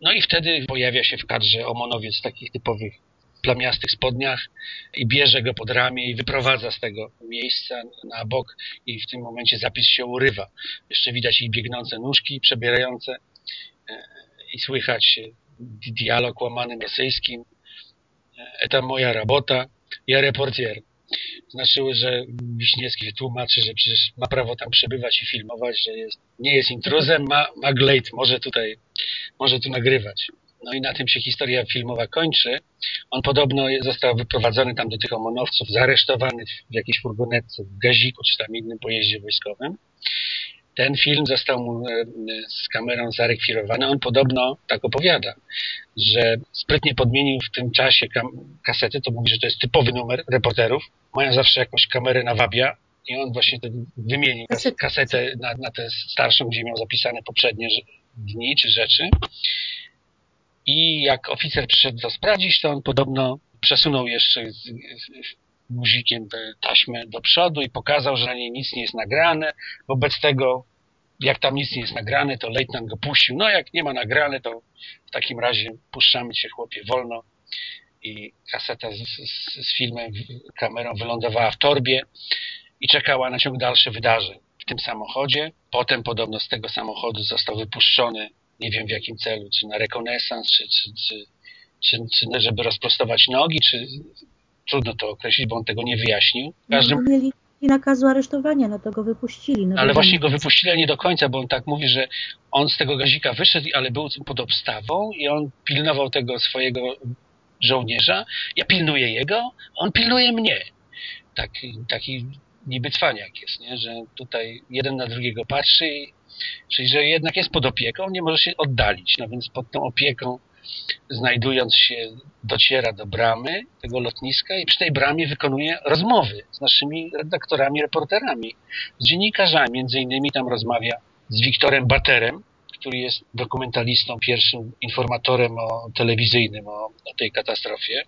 No i wtedy pojawia się w kadrze omonowiec w takich typowych plamiastych spodniach i bierze go pod ramię i wyprowadza z tego miejsca na bok i w tym momencie zapis się urywa. Jeszcze widać ich biegnące nóżki, przebierające e, i słychać dialog łamanym rosyjskim. Eta moja robota, ja reportier. Znaczyły, że Wiśniewski wytłumaczy, że przecież ma prawo tam przebywać i filmować, że jest, nie jest intruzem, ma, ma glejt, może tutaj, może tu nagrywać. No i na tym się historia filmowa kończy. On podobno został wyprowadzony tam do tych omonowców, zaresztowany w jakiejś furgonetce, w gaziku czy tam innym pojeździe wojskowym ten film został mu e, z kamerą zarekwirowany. On podobno tak opowiada, że sprytnie podmienił w tym czasie kasety, to mówi, że to jest typowy numer reporterów. Mają zawsze jakąś kamerę nawabia i on właśnie wymienił kasetę na, na tę starszą, gdzie miał zapisane poprzednie dni czy rzeczy. I jak oficer przyszedł to sprawdzić, to on podobno przesunął jeszcze guzikiem taśmę do przodu i pokazał, że na niej nic nie jest nagrane. Wobec tego, jak tam nic nie jest nagrane, to lejtnant go puścił. No jak nie ma nagrane, to w takim razie puszczamy cię chłopie wolno. I kaseta z, z, z filmem, kamerą wylądowała w torbie i czekała na ciąg dalszych wydarzeń w tym samochodzie. Potem podobno z tego samochodu został wypuszczony, nie wiem w jakim celu, czy na rekonesans, czy, czy, czy, czy żeby rozprostować nogi, czy trudno to określić, bo on tego nie wyjaśnił. W każdym... No, mieli nakazu aresztowania, no to go wypuścili. No ale właśnie go wypuścili, nie do końca, bo on tak mówi, że on z tego gazika wyszedł, ale był pod obstawą i on pilnował tego swojego żołnierza. Ja pilnuję jego, on pilnuje mnie. Taki, taki niby cwaniak jest, nie? że tutaj jeden na drugiego patrzy, czyli że jednak jest pod opieką, nie może się oddalić. No więc pod tą opieką znajdując się, dociera do bramy tego lotniska i przy tej bramie wykonuje rozmowy z naszymi redaktorami, reporterami, z dziennikarzami. Między innymi tam rozmawia z Wiktorem Baterem, który jest dokumentalistą, pierwszym informatorem o, telewizyjnym o, o tej katastrofie.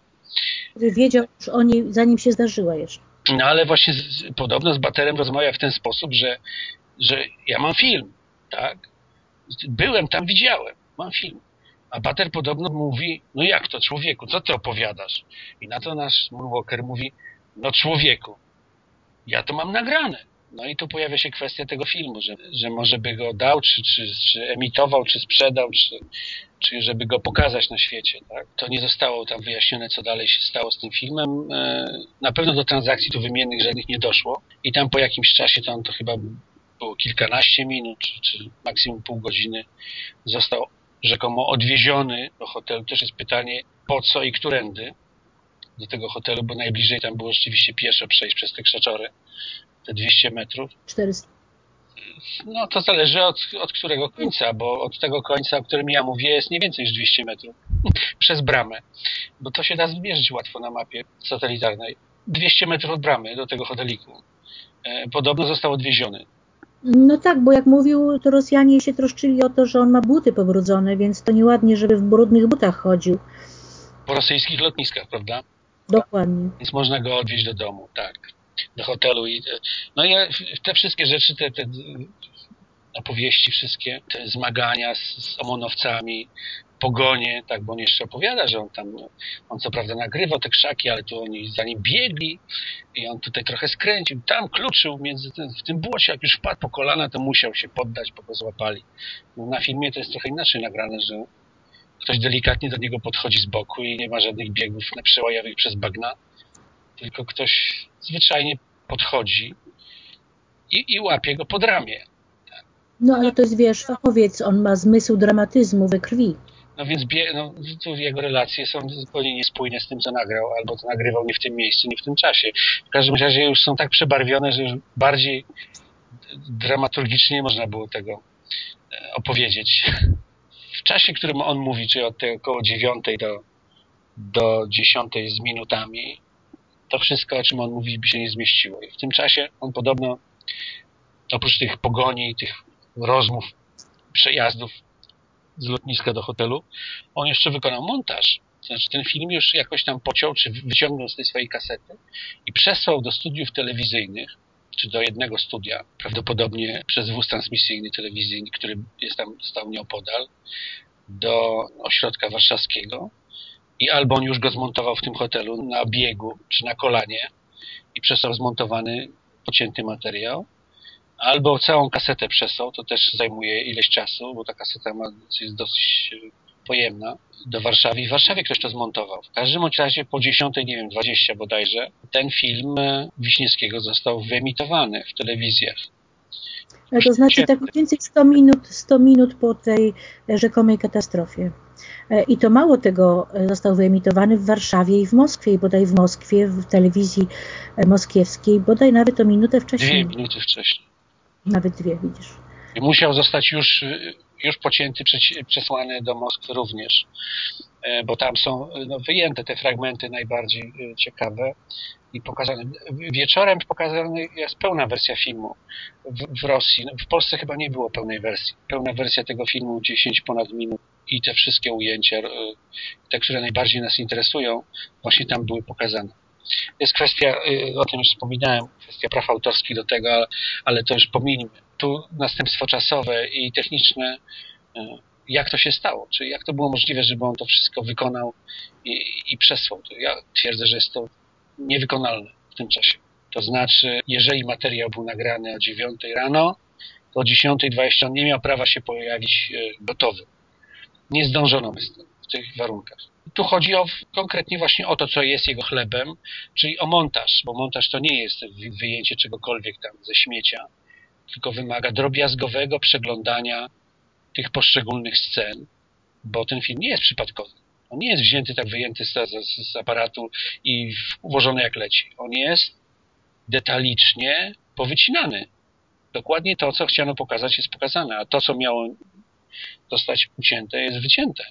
Który wiedział już o niej, zanim się zdarzyła jeszcze. No ale właśnie z, podobno z Baterem rozmawia w ten sposób, że, że ja mam film, tak? Byłem tam, widziałem, mam film. A Bater podobno mówi, no jak to człowieku, co ty opowiadasz? I na to nasz Moonwalker mówi, no człowieku, ja to mam nagrane. No i tu pojawia się kwestia tego filmu, że, że może by go dał, czy, czy, czy emitował, czy sprzedał, czy, czy żeby go pokazać na świecie. Tak? To nie zostało tam wyjaśnione, co dalej się stało z tym filmem. E, na pewno do transakcji tu wymiennych żadnych nie doszło. I tam po jakimś czasie, tam to chyba było kilkanaście minut, czy, czy maksimum pół godziny, został rzekomo odwieziony do hotelu. Też jest pytanie, po co i którędy do tego hotelu, bo najbliżej tam było rzeczywiście pieszo przejść przez te krzaczory, te 200 metrów. 400. No to zależy od, od którego końca, bo od tego końca, o którym ja mówię, jest nie więcej niż 200 metrów <laughs> przez bramę, bo to się da zmierzyć łatwo na mapie satelitarnej. 200 metrów od bramy do tego hoteliku. E, podobno został odwieziony No tak, bo jak mówił, to Rosjanie się troszczyli o to, że on ma buty pobrudzone, więc to nieładnie, żeby w brudnych butach chodził. Po rosyjskich lotniskach, prawda? Dokładnie. Więc można go odwieźć do domu, tak. Do hotelu. I, no i te wszystkie rzeczy, te, te opowieści wszystkie, te zmagania z, z omonowcami, pogonie, tak, bo on jeszcze opowiada, że on tam, on co prawda nagrywał te krzaki, ale tu oni za nim biegli i on tutaj trochę skręcił, tam kluczył między tym, w tym błocie, jak już wpadł po kolana, to musiał się poddać, bo go złapali. No, na filmie to jest trochę inaczej nagrane, że ktoś delikatnie do niego podchodzi z boku i nie ma żadnych biegów przełajowych przez bagna, tylko ktoś zwyczajnie podchodzi i, i łapie go pod ramię. No ale to jest, wiesz, fachowiec, on ma zmysł dramatyzmu we krwi. No więc bie, no, tu jego relacje są zupełnie niespójne z tym, co nagrał, albo to nagrywał nie w tym miejscu, nie w tym czasie. W każdym razie już są tak przebarwione, że już bardziej dramaturgicznie można było tego e, opowiedzieć. W czasie, którym on mówi, czyli od tej około dziewiątej do, do dziesiątej z minutami, to wszystko, o czym on mówi, by się nie zmieściło. I w tym czasie on podobno, oprócz tych pogoni, tych rozmów, przejazdów z lotniska do hotelu, on jeszcze wykonał montaż. Znaczy ten film już jakoś tam pociął, czy wyciągnął z tej swojej kasety i przesłał do studiów telewizyjnych, czy do jednego studia, prawdopodobnie przez wóz transmisyjny telewizyjny, który jest tam stał nieopodal, do ośrodka warszawskiego. I albo on już go zmontował w tym hotelu na biegu, czy na kolanie i przesłał zmontowany, pocięty materiał, albo całą kasetę przesłał, to też zajmuje ileś czasu, bo ta kaseta ma, jest dosyć e, pojemna, do Warszawy i w Warszawie ktoś to zmontował. W każdym razie po 10, nie wiem, 20 bodajże, ten film e, Wiśniewskiego został wyemitowany w telewizjach. To znaczy tak mniej więcej 100 minut, 100 minut po tej rzekomej katastrofie. E, I to mało tego został wyemitowany w Warszawie i w Moskwie, i bodaj w Moskwie, w telewizji moskiewskiej, bodaj nawet o minutę wcześniej. Dwie minuty wcześniej. Nawet dwie, widzisz. I musiał zostać już, już pocięty, przesłany do Moskwy również, e, bo tam są no, wyjęte te fragmenty najbardziej e, ciekawe i pokazane. Wieczorem pokazany jest pełna wersja filmu w, w Rosji. No, w Polsce chyba nie było pełnej wersji. Pełna wersja tego filmu 10 ponad minut i te wszystkie ujęcia, e, te, które najbardziej nas interesują, właśnie tam były pokazane. Jest kwestia, y, o tym już wspominałem, kwestia praw autorskich do tego, ale to już pominijmy. Tu następstwo czasowe i techniczne, y, jak to się stało, czy jak to było możliwe, żeby on to wszystko wykonał i, i przesłał. Ja twierdzę, że jest to niewykonalne w tym czasie. To znaczy, jeżeli materiał był nagrany o 9 rano, to o 10.20 on nie miał prawa się pojawić y, gotowy. Nie zdążono w tych warunkach. Tu chodzi o, konkretnie właśnie o to, co jest jego chlebem, czyli o montaż, bo montaż to nie jest wyjęcie czegokolwiek tam ze śmiecia, tylko wymaga drobiazgowego przeglądania tych poszczególnych scen, bo ten film nie jest przypadkowy. On nie jest wzięty tak wyjęty z, z, z aparatu i ułożony jak leci. On jest detalicznie powycinany. Dokładnie to, co chciano pokazać, jest pokazane, a to, co miało zostać ucięte, jest wycięte.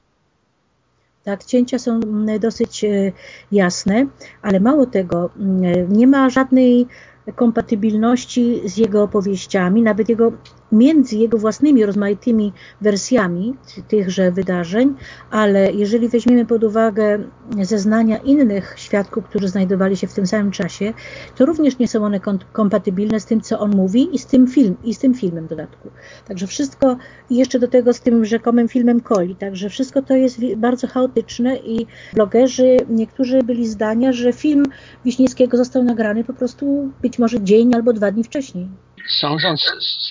Tak, cięcia są mm, dosyć e, jasne, ale mało tego, mm, nie ma żadnej kompatybilności z jego opowieściami, nawet jego, między jego własnymi rozmaitymi wersjami tychże wydarzeń, ale jeżeli weźmiemy pod uwagę zeznania innych świadków, którzy znajdowali się w tym samym czasie, to również nie są one kompatybilne z tym, co on mówi i z tym, film, i z tym filmem w dodatku. Także wszystko, jeszcze do tego z tym rzekomym filmem Coli, także wszystko to jest bardzo chaotyczne i blogerzy, niektórzy byli zdania, że film Wiśniewskiego został nagrany po prostu być może dzień albo dwa dni wcześniej. Sądząc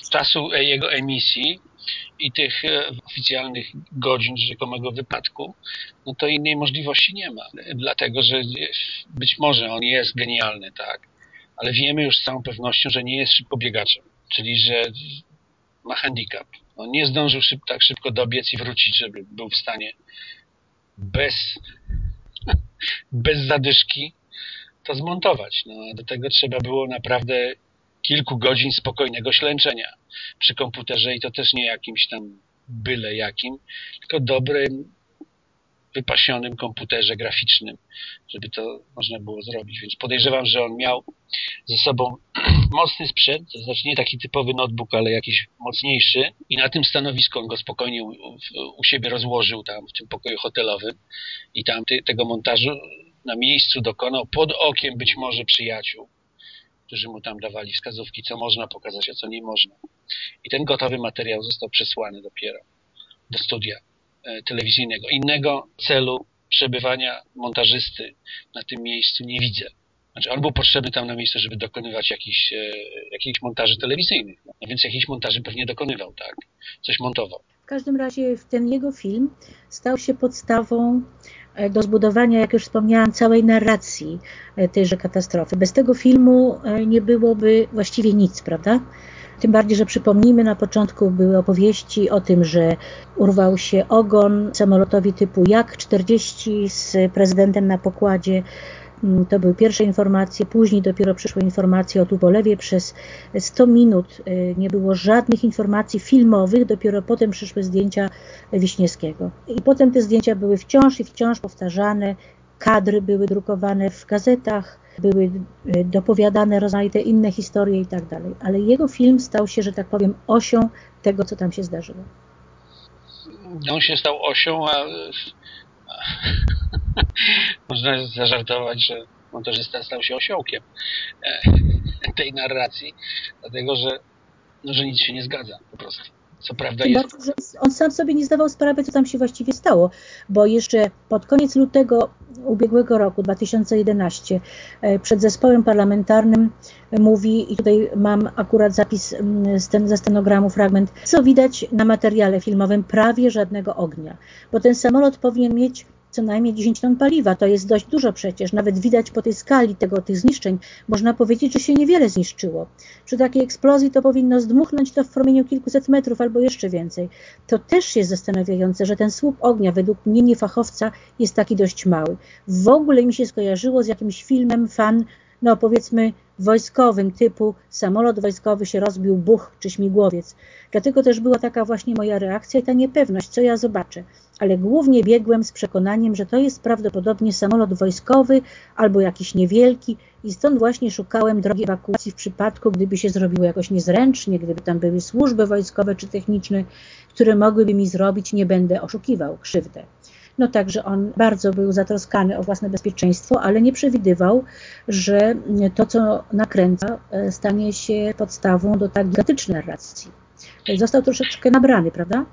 z czasu jego emisji i tych e, oficjalnych godzin rzekomego wypadku, no to innej możliwości nie ma. Dlatego, że być może on jest genialny, tak, ale wiemy już z całą pewnością, że nie jest szybkobiegaczem, czyli że ma handicap. On nie zdążył szyb, tak szybko dobiec i wrócić, żeby był w stanie bez, <laughs> bez zadyszki to zmontować. No, do tego trzeba było naprawdę kilku godzin spokojnego ślęczenia. Przy komputerze i to też nie jakimś tam byle jakim, tylko dobrym wypasionym komputerze graficznym, żeby to można było zrobić. Więc podejrzewam, że on miał ze sobą <clears throat> mocny sprzęt, to znaczy nie taki typowy notebook, ale jakiś mocniejszy. I na tym stanowisku on go spokojnie u, u siebie rozłożył tam w tym pokoju hotelowym. I tam ty, tego montażu na miejscu dokonał pod okiem być może przyjaciół, którzy mu tam dawali wskazówki, co można pokazać, a co nie można. I ten gotowy materiał został przesłany dopiero do studia e, telewizyjnego. Innego celu przebywania montażysty na tym miejscu nie widzę. Znaczy on był potrzebny tam na miejscu, żeby dokonywać jakichś, e, jakichś montaży telewizyjnych. No więc jakichś montaży pewnie dokonywał, tak? Coś montował. W każdym razie ten jego film stał się podstawą do zbudowania, jak już wspomniałam, całej narracji tejże katastrofy. Bez tego filmu nie byłoby właściwie nic, prawda? Tym bardziej, że przypomnijmy, na początku były opowieści o tym, że urwał się ogon samolotowi typu Jak-40 z prezydentem na pokładzie. Mm, to były pierwsze informacje, później dopiero przyszły informacje o Tupolewie. Przez 100 minut y, nie było żadnych informacji filmowych, dopiero potem przyszły zdjęcia Wiśniewskiego. I potem te zdjęcia były wciąż i wciąż powtarzane, kadry były drukowane w gazetach, były e, dopowiadane rozmaite inne historie i tak dalej. Ale jego film stał się, że tak powiem, osią tego, co tam się zdarzyło. On się stał osią, a <laughs> można zażartować, że montażysta stał się osiołkiem e, tej narracji, dlatego że, no, że nic się nie zgadza po prostu. Co prawda jest... On sam sobie nie zdawał sprawy, co tam się właściwie stało, bo jeszcze pod koniec lutego ubiegłego roku, 2011, e, przed zespołem parlamentarnym mówi, i tutaj mam akurat zapis ze stenogramu, fragment, co widać na materiale filmowym, prawie żadnego ognia, bo ten samolot powinien mieć co najmniej 10 ton paliwa. To jest dość dużo przecież. Nawet widać po tej skali tego, tych zniszczeń, można powiedzieć, że się niewiele zniszczyło. Przy takiej eksplozji to powinno zdmuchnąć to w promieniu kilkuset metrów albo jeszcze więcej. To też jest zastanawiające, że ten słup ognia według mnie niefachowca jest taki dość mały. W ogóle mi się skojarzyło z jakimś filmem fan, no powiedzmy wojskowym typu samolot wojskowy się rozbił, buch czy śmigłowiec. Dlatego też była taka właśnie moja reakcja i ta niepewność, co ja zobaczę. Ale głównie biegłem z przekonaniem, że to jest prawdopodobnie samolot wojskowy albo jakiś niewielki i stąd właśnie szukałem drogi ewakuacji w przypadku, gdyby się zrobiło jakoś niezręcznie, gdyby tam były służby wojskowe czy techniczne, które mogłyby mi zrobić, nie będę oszukiwał, krzywdę. No także on bardzo był zatroskany o własne bezpieczeństwo, ale nie przewidywał, że to, co nakręca, e, stanie się podstawą do tak gigantycznej narracji. Został troszeczkę nabrany, prawda?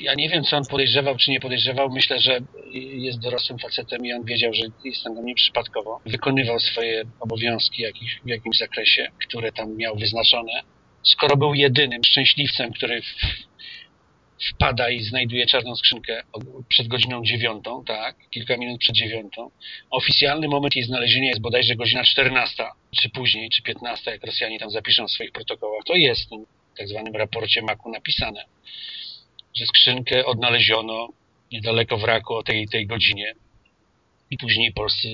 Ja nie wiem, co on podejrzewał, czy nie podejrzewał. Myślę, że jest dorosłym facetem i on wiedział, że jest tam nieprzypadkowo. Wykonywał swoje obowiązki w jakimś zakresie, które tam miał wyznaczone. Skoro był jedynym szczęśliwcem, który wpada i znajduje czarną skrzynkę przed godziną dziewiątą, tak, kilka minut przed dziewiątą. Oficjalny moment jej znalezienia jest bodajże godzina czternasta, czy później, czy piętnasta, jak Rosjanie tam zapiszą w swoich protokołach. To jest w tak zwanym raporcie Maku napisane, że skrzynkę odnaleziono niedaleko wraku o tej, tej godzinie i później polscy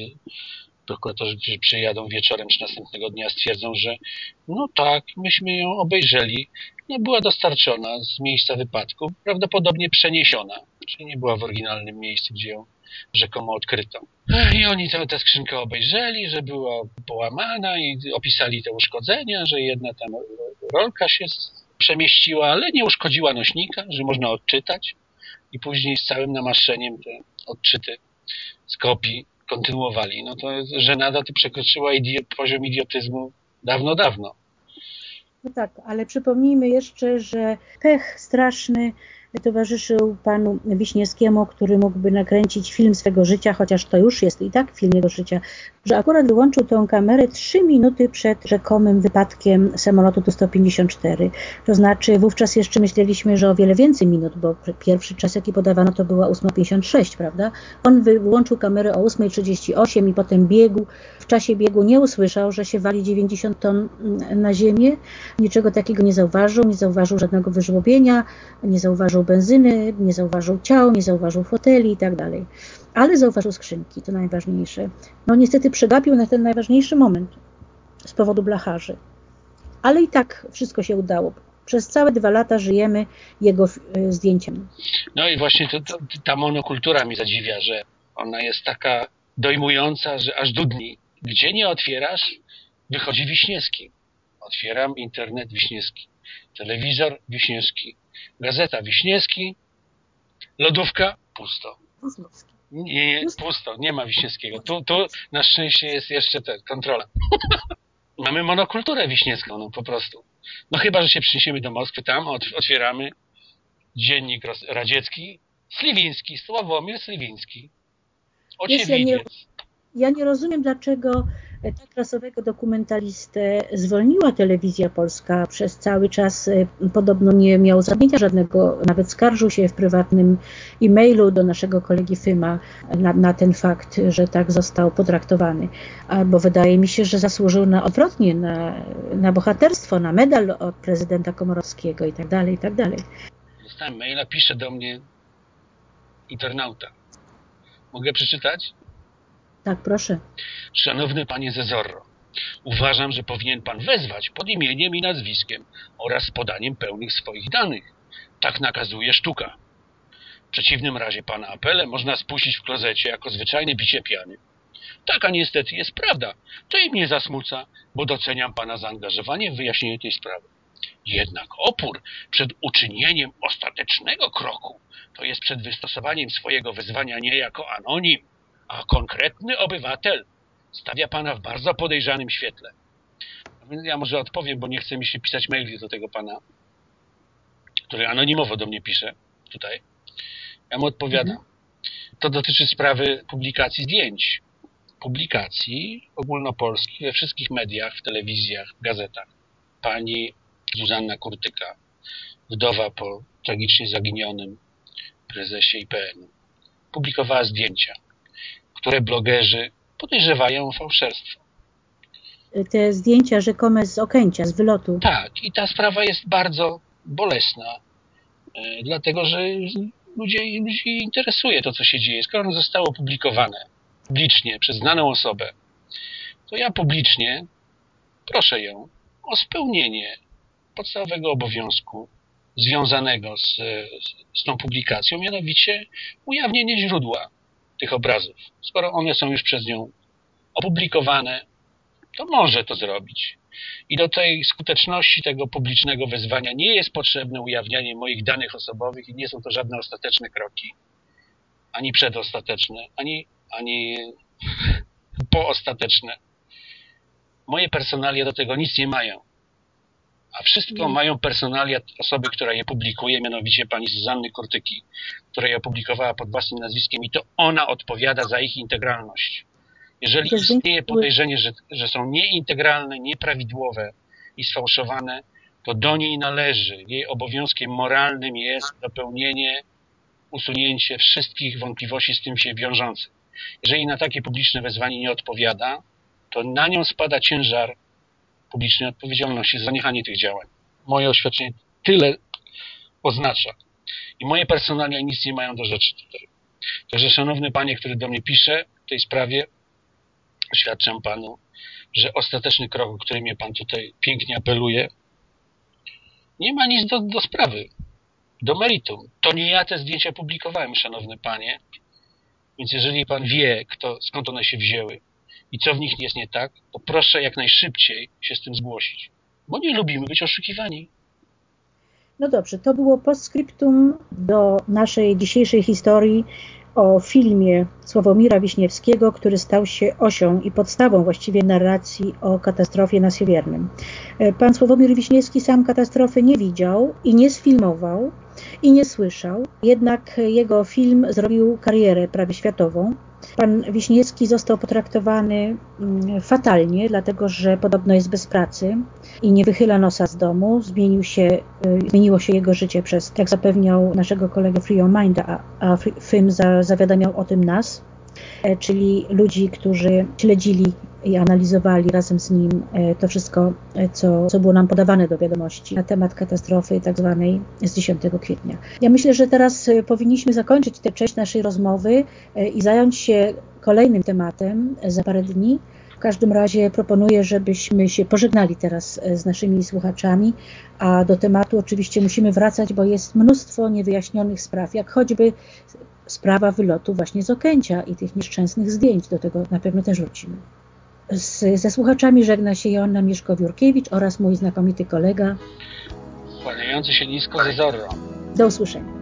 prokuratorzy, którzy przyjadą wieczorem czy następnego dnia stwierdzą, że no tak, myśmy ją obejrzeli, no była dostarczona z miejsca wypadku, prawdopodobnie przeniesiona, czyli nie była w oryginalnym miejscu, gdzie ją rzekomo odkryto. I oni tę, tę skrzynkę obejrzeli, że była połamana i opisali te uszkodzenia, że jedna tam rolka się przemieściła, ale nie uszkodziła nośnika, że można odczytać i później z całym namaszeniem te odczyty z kopii kontynuowali. No to żenada ty przekroczyła poziom idiotyzmu dawno, dawno. No tak, ale przypomnijmy jeszcze, że pech straszny towarzyszył panu Wiśniewskiemu, który mógłby nakręcić film swego życia, chociaż to już jest i tak film jego życia, że akurat wyłączył tę kamerę trzy minuty przed rzekomym wypadkiem samolotu Tu-154. To znaczy wówczas jeszcze myśleliśmy, że o wiele więcej minut, bo pierwszy czas jaki podawano to była 8.56, prawda? On wyłączył kamerę o 8.38 i potem biegł. W czasie biegu nie usłyszał, że się wali 90 ton na ziemię. Niczego takiego nie zauważył, nie zauważył żadnego wyżłobienia, nie zauważył zauważył benzyny, nie zauważył ciał, nie zauważył foteli i tak. Ale zauważył skrzynki, to najważniejsze. No niestety przegapił na ten najważniejszy moment z powodu blacharzy. Ale i tak wszystko się udało. przez całe dwa lata żyjemy jego e, zdjęciem. No i właśnie to, to, ta monokultura mi zadziwia, że ona jest taka dojmująca, że aż dudni. Gdzie nie otwierasz, wychodzi Wiśniewski. Otwieram internet Wiśniewski. Telewizor Wiśniewski. Gazeta Wiśniewski. Lodówka pusto. Nie, nie, pusto, nie ma Wiśniewskiego. Tu, tu na szczęście jest jeszcze ta kontrola. <laughs> Mamy monokulturę wiśniewską, no po prostu. No chyba, że się przyniesiemy do Moskwy, tam otwieramy dziennik radziecki, Sliwiński, Sławomir Sliwiński. Ociewidziec. Ja nie rozumiem, dlaczego tak klasowego dokumentalistę zwolniła telewizja polska. Przez cały czas e, podobno nie miał zamknięcia żadnego, nawet skarżył się w prywatnym e-mailu do naszego kolegi Fyma na, na, ten fakt, że tak został potraktowany. Albo wydaje mi się, że zasłużył na odwrotnie, na, na bohaterstwo, na medal od prezydenta Komorowskiego i tak dalej, i tak dalej. Dostałem maila, pisze do mnie internauta. Mogę przeczytać? Tak, proszę. Szanowny panie Zezorro, uważam, że powinien pan wezwać pod imieniem i nazwiskiem oraz podaniem pełnych swoich danych. Tak nakazuje sztuka. W przeciwnym razie pana apele można spuścić w klozecie jako zwyczajne bicie piany. Taka niestety jest prawda. To i mnie zasmuca, bo doceniam pana zaangażowanie w wyjaśnienie tej sprawy. Jednak opór przed uczynieniem ostatecznego kroku, to jest przed wystosowaniem swojego wezwania nie jako anonim, a konkretny obywatel stawia pana w bardzo podejrzanym świetle. Ja może odpowiem, bo nie chce mi się pisać maili do tego pana, który anonimowo do mnie pisze tutaj. Ja mu odpowiadam. Mhm. To dotyczy sprawy publikacji zdjęć. Publikacji ogólnopolskich we wszystkich mediach, w telewizjach, w gazetach. Pani Zuzanna Kurtyka, wdowa po tragicznie zaginionym prezesie IPN-u, publikowała zdjęcia które blogerzy podejrzewają o fałszerstwo. Te zdjęcia rzekome z Okęcia, z wylotu. Tak, i ta sprawa jest bardzo bolesna, e, dlatego że ludzie, ludzi interesuje to, co się dzieje. Skoro ono zostało opublikowane publicznie przez znaną osobę, to ja publicznie proszę ją o spełnienie podstawowego obowiązku związanego z, z tą publikacją, mianowicie ujawnienie źródła tych obrazów. Skoro one są już przez nią opublikowane, to może to zrobić. I do tej skuteczności tego publicznego wezwania nie jest potrzebne ujawnianie moich danych osobowych i nie są to żadne ostateczne kroki. Ani przedostateczne, ani, ani <laughs> poostateczne. Moje personalia do tego nic nie mają. A wszystko mają personalia osoby, która je publikuje, mianowicie pani Zuzanny Kurtyki, która je opublikowała pod własnym nazwiskiem i to ona odpowiada za ich integralność. Jeżeli istnieje podejrzenie, że, że są nieintegralne, nieprawidłowe i sfałszowane, to do niej należy. Jej obowiązkiem moralnym jest dopełnienie, usunięcie wszystkich wątpliwości z tym się wiążących. Jeżeli na takie publiczne wezwanie nie odpowiada, to na nią spada ciężar publicznej odpowiedzialności za zaniechanie tych działań. Moje oświadczenie tyle oznacza. I moje personalia nic nie mają do rzeczy tutaj. Także szanowny panie, który do mnie pisze w tej sprawie, oświadczam panu, że ostateczny krok, o którym mnie pan tutaj pięknie apeluje, nie ma nic do, do sprawy, do meritum. To nie ja te zdjęcia publikowałem, szanowny panie. Więc jeżeli pan wie, kto, skąd one się wzięły, i co w nich jest nie tak, to proszę jak najszybciej się z tym zgłosić, bo nie lubimy być oszukiwani. No dobrze, to było postscriptum do naszej dzisiejszej historii o filmie Sławomira Wiśniewskiego, który stał się osią i podstawą właściwie narracji o katastrofie na Siewiernym. E, pan Sławomir Wiśniewski sam katastrofy nie widział i nie sfilmował i nie słyszał, jednak jego film zrobił karierę prawie światową. Pan Wiśniewski został potraktowany mm, fatalnie, dlatego że podobno jest bez pracy i nie wychyla nosa z domu. Zmienił się, y, zmieniło się jego życie przez, jak zapewniał naszego kolegę Free Your Mind, a, a za, zawiadamiał o tym nas, czyli ludzi, którzy śledzili i analizowali razem z nim e, to wszystko, e, co, co było nam podawane do wiadomości na temat katastrofy tak zwanej z 10 kwietnia. Ja myślę, że teraz e, powinniśmy zakończyć tę część naszej rozmowy i zająć się kolejnym tematem za parę dni, każdym razie proponuję, żebyśmy się pożegnali teraz z naszymi słuchaczami, a do tematu oczywiście musimy wracać, bo jest mnóstwo niewyjaśnionych spraw, jak choćby sprawa wylotu właśnie z Okęcia i tych nieszczęsnych zdjęć. Do tego na pewno też wrócimy. Z, ze słuchaczami żegna się Joanna Mieszkowiurkiewicz oraz mój znakomity kolega. Kłaniający się nisko ze Zorro. Do usłyszenia.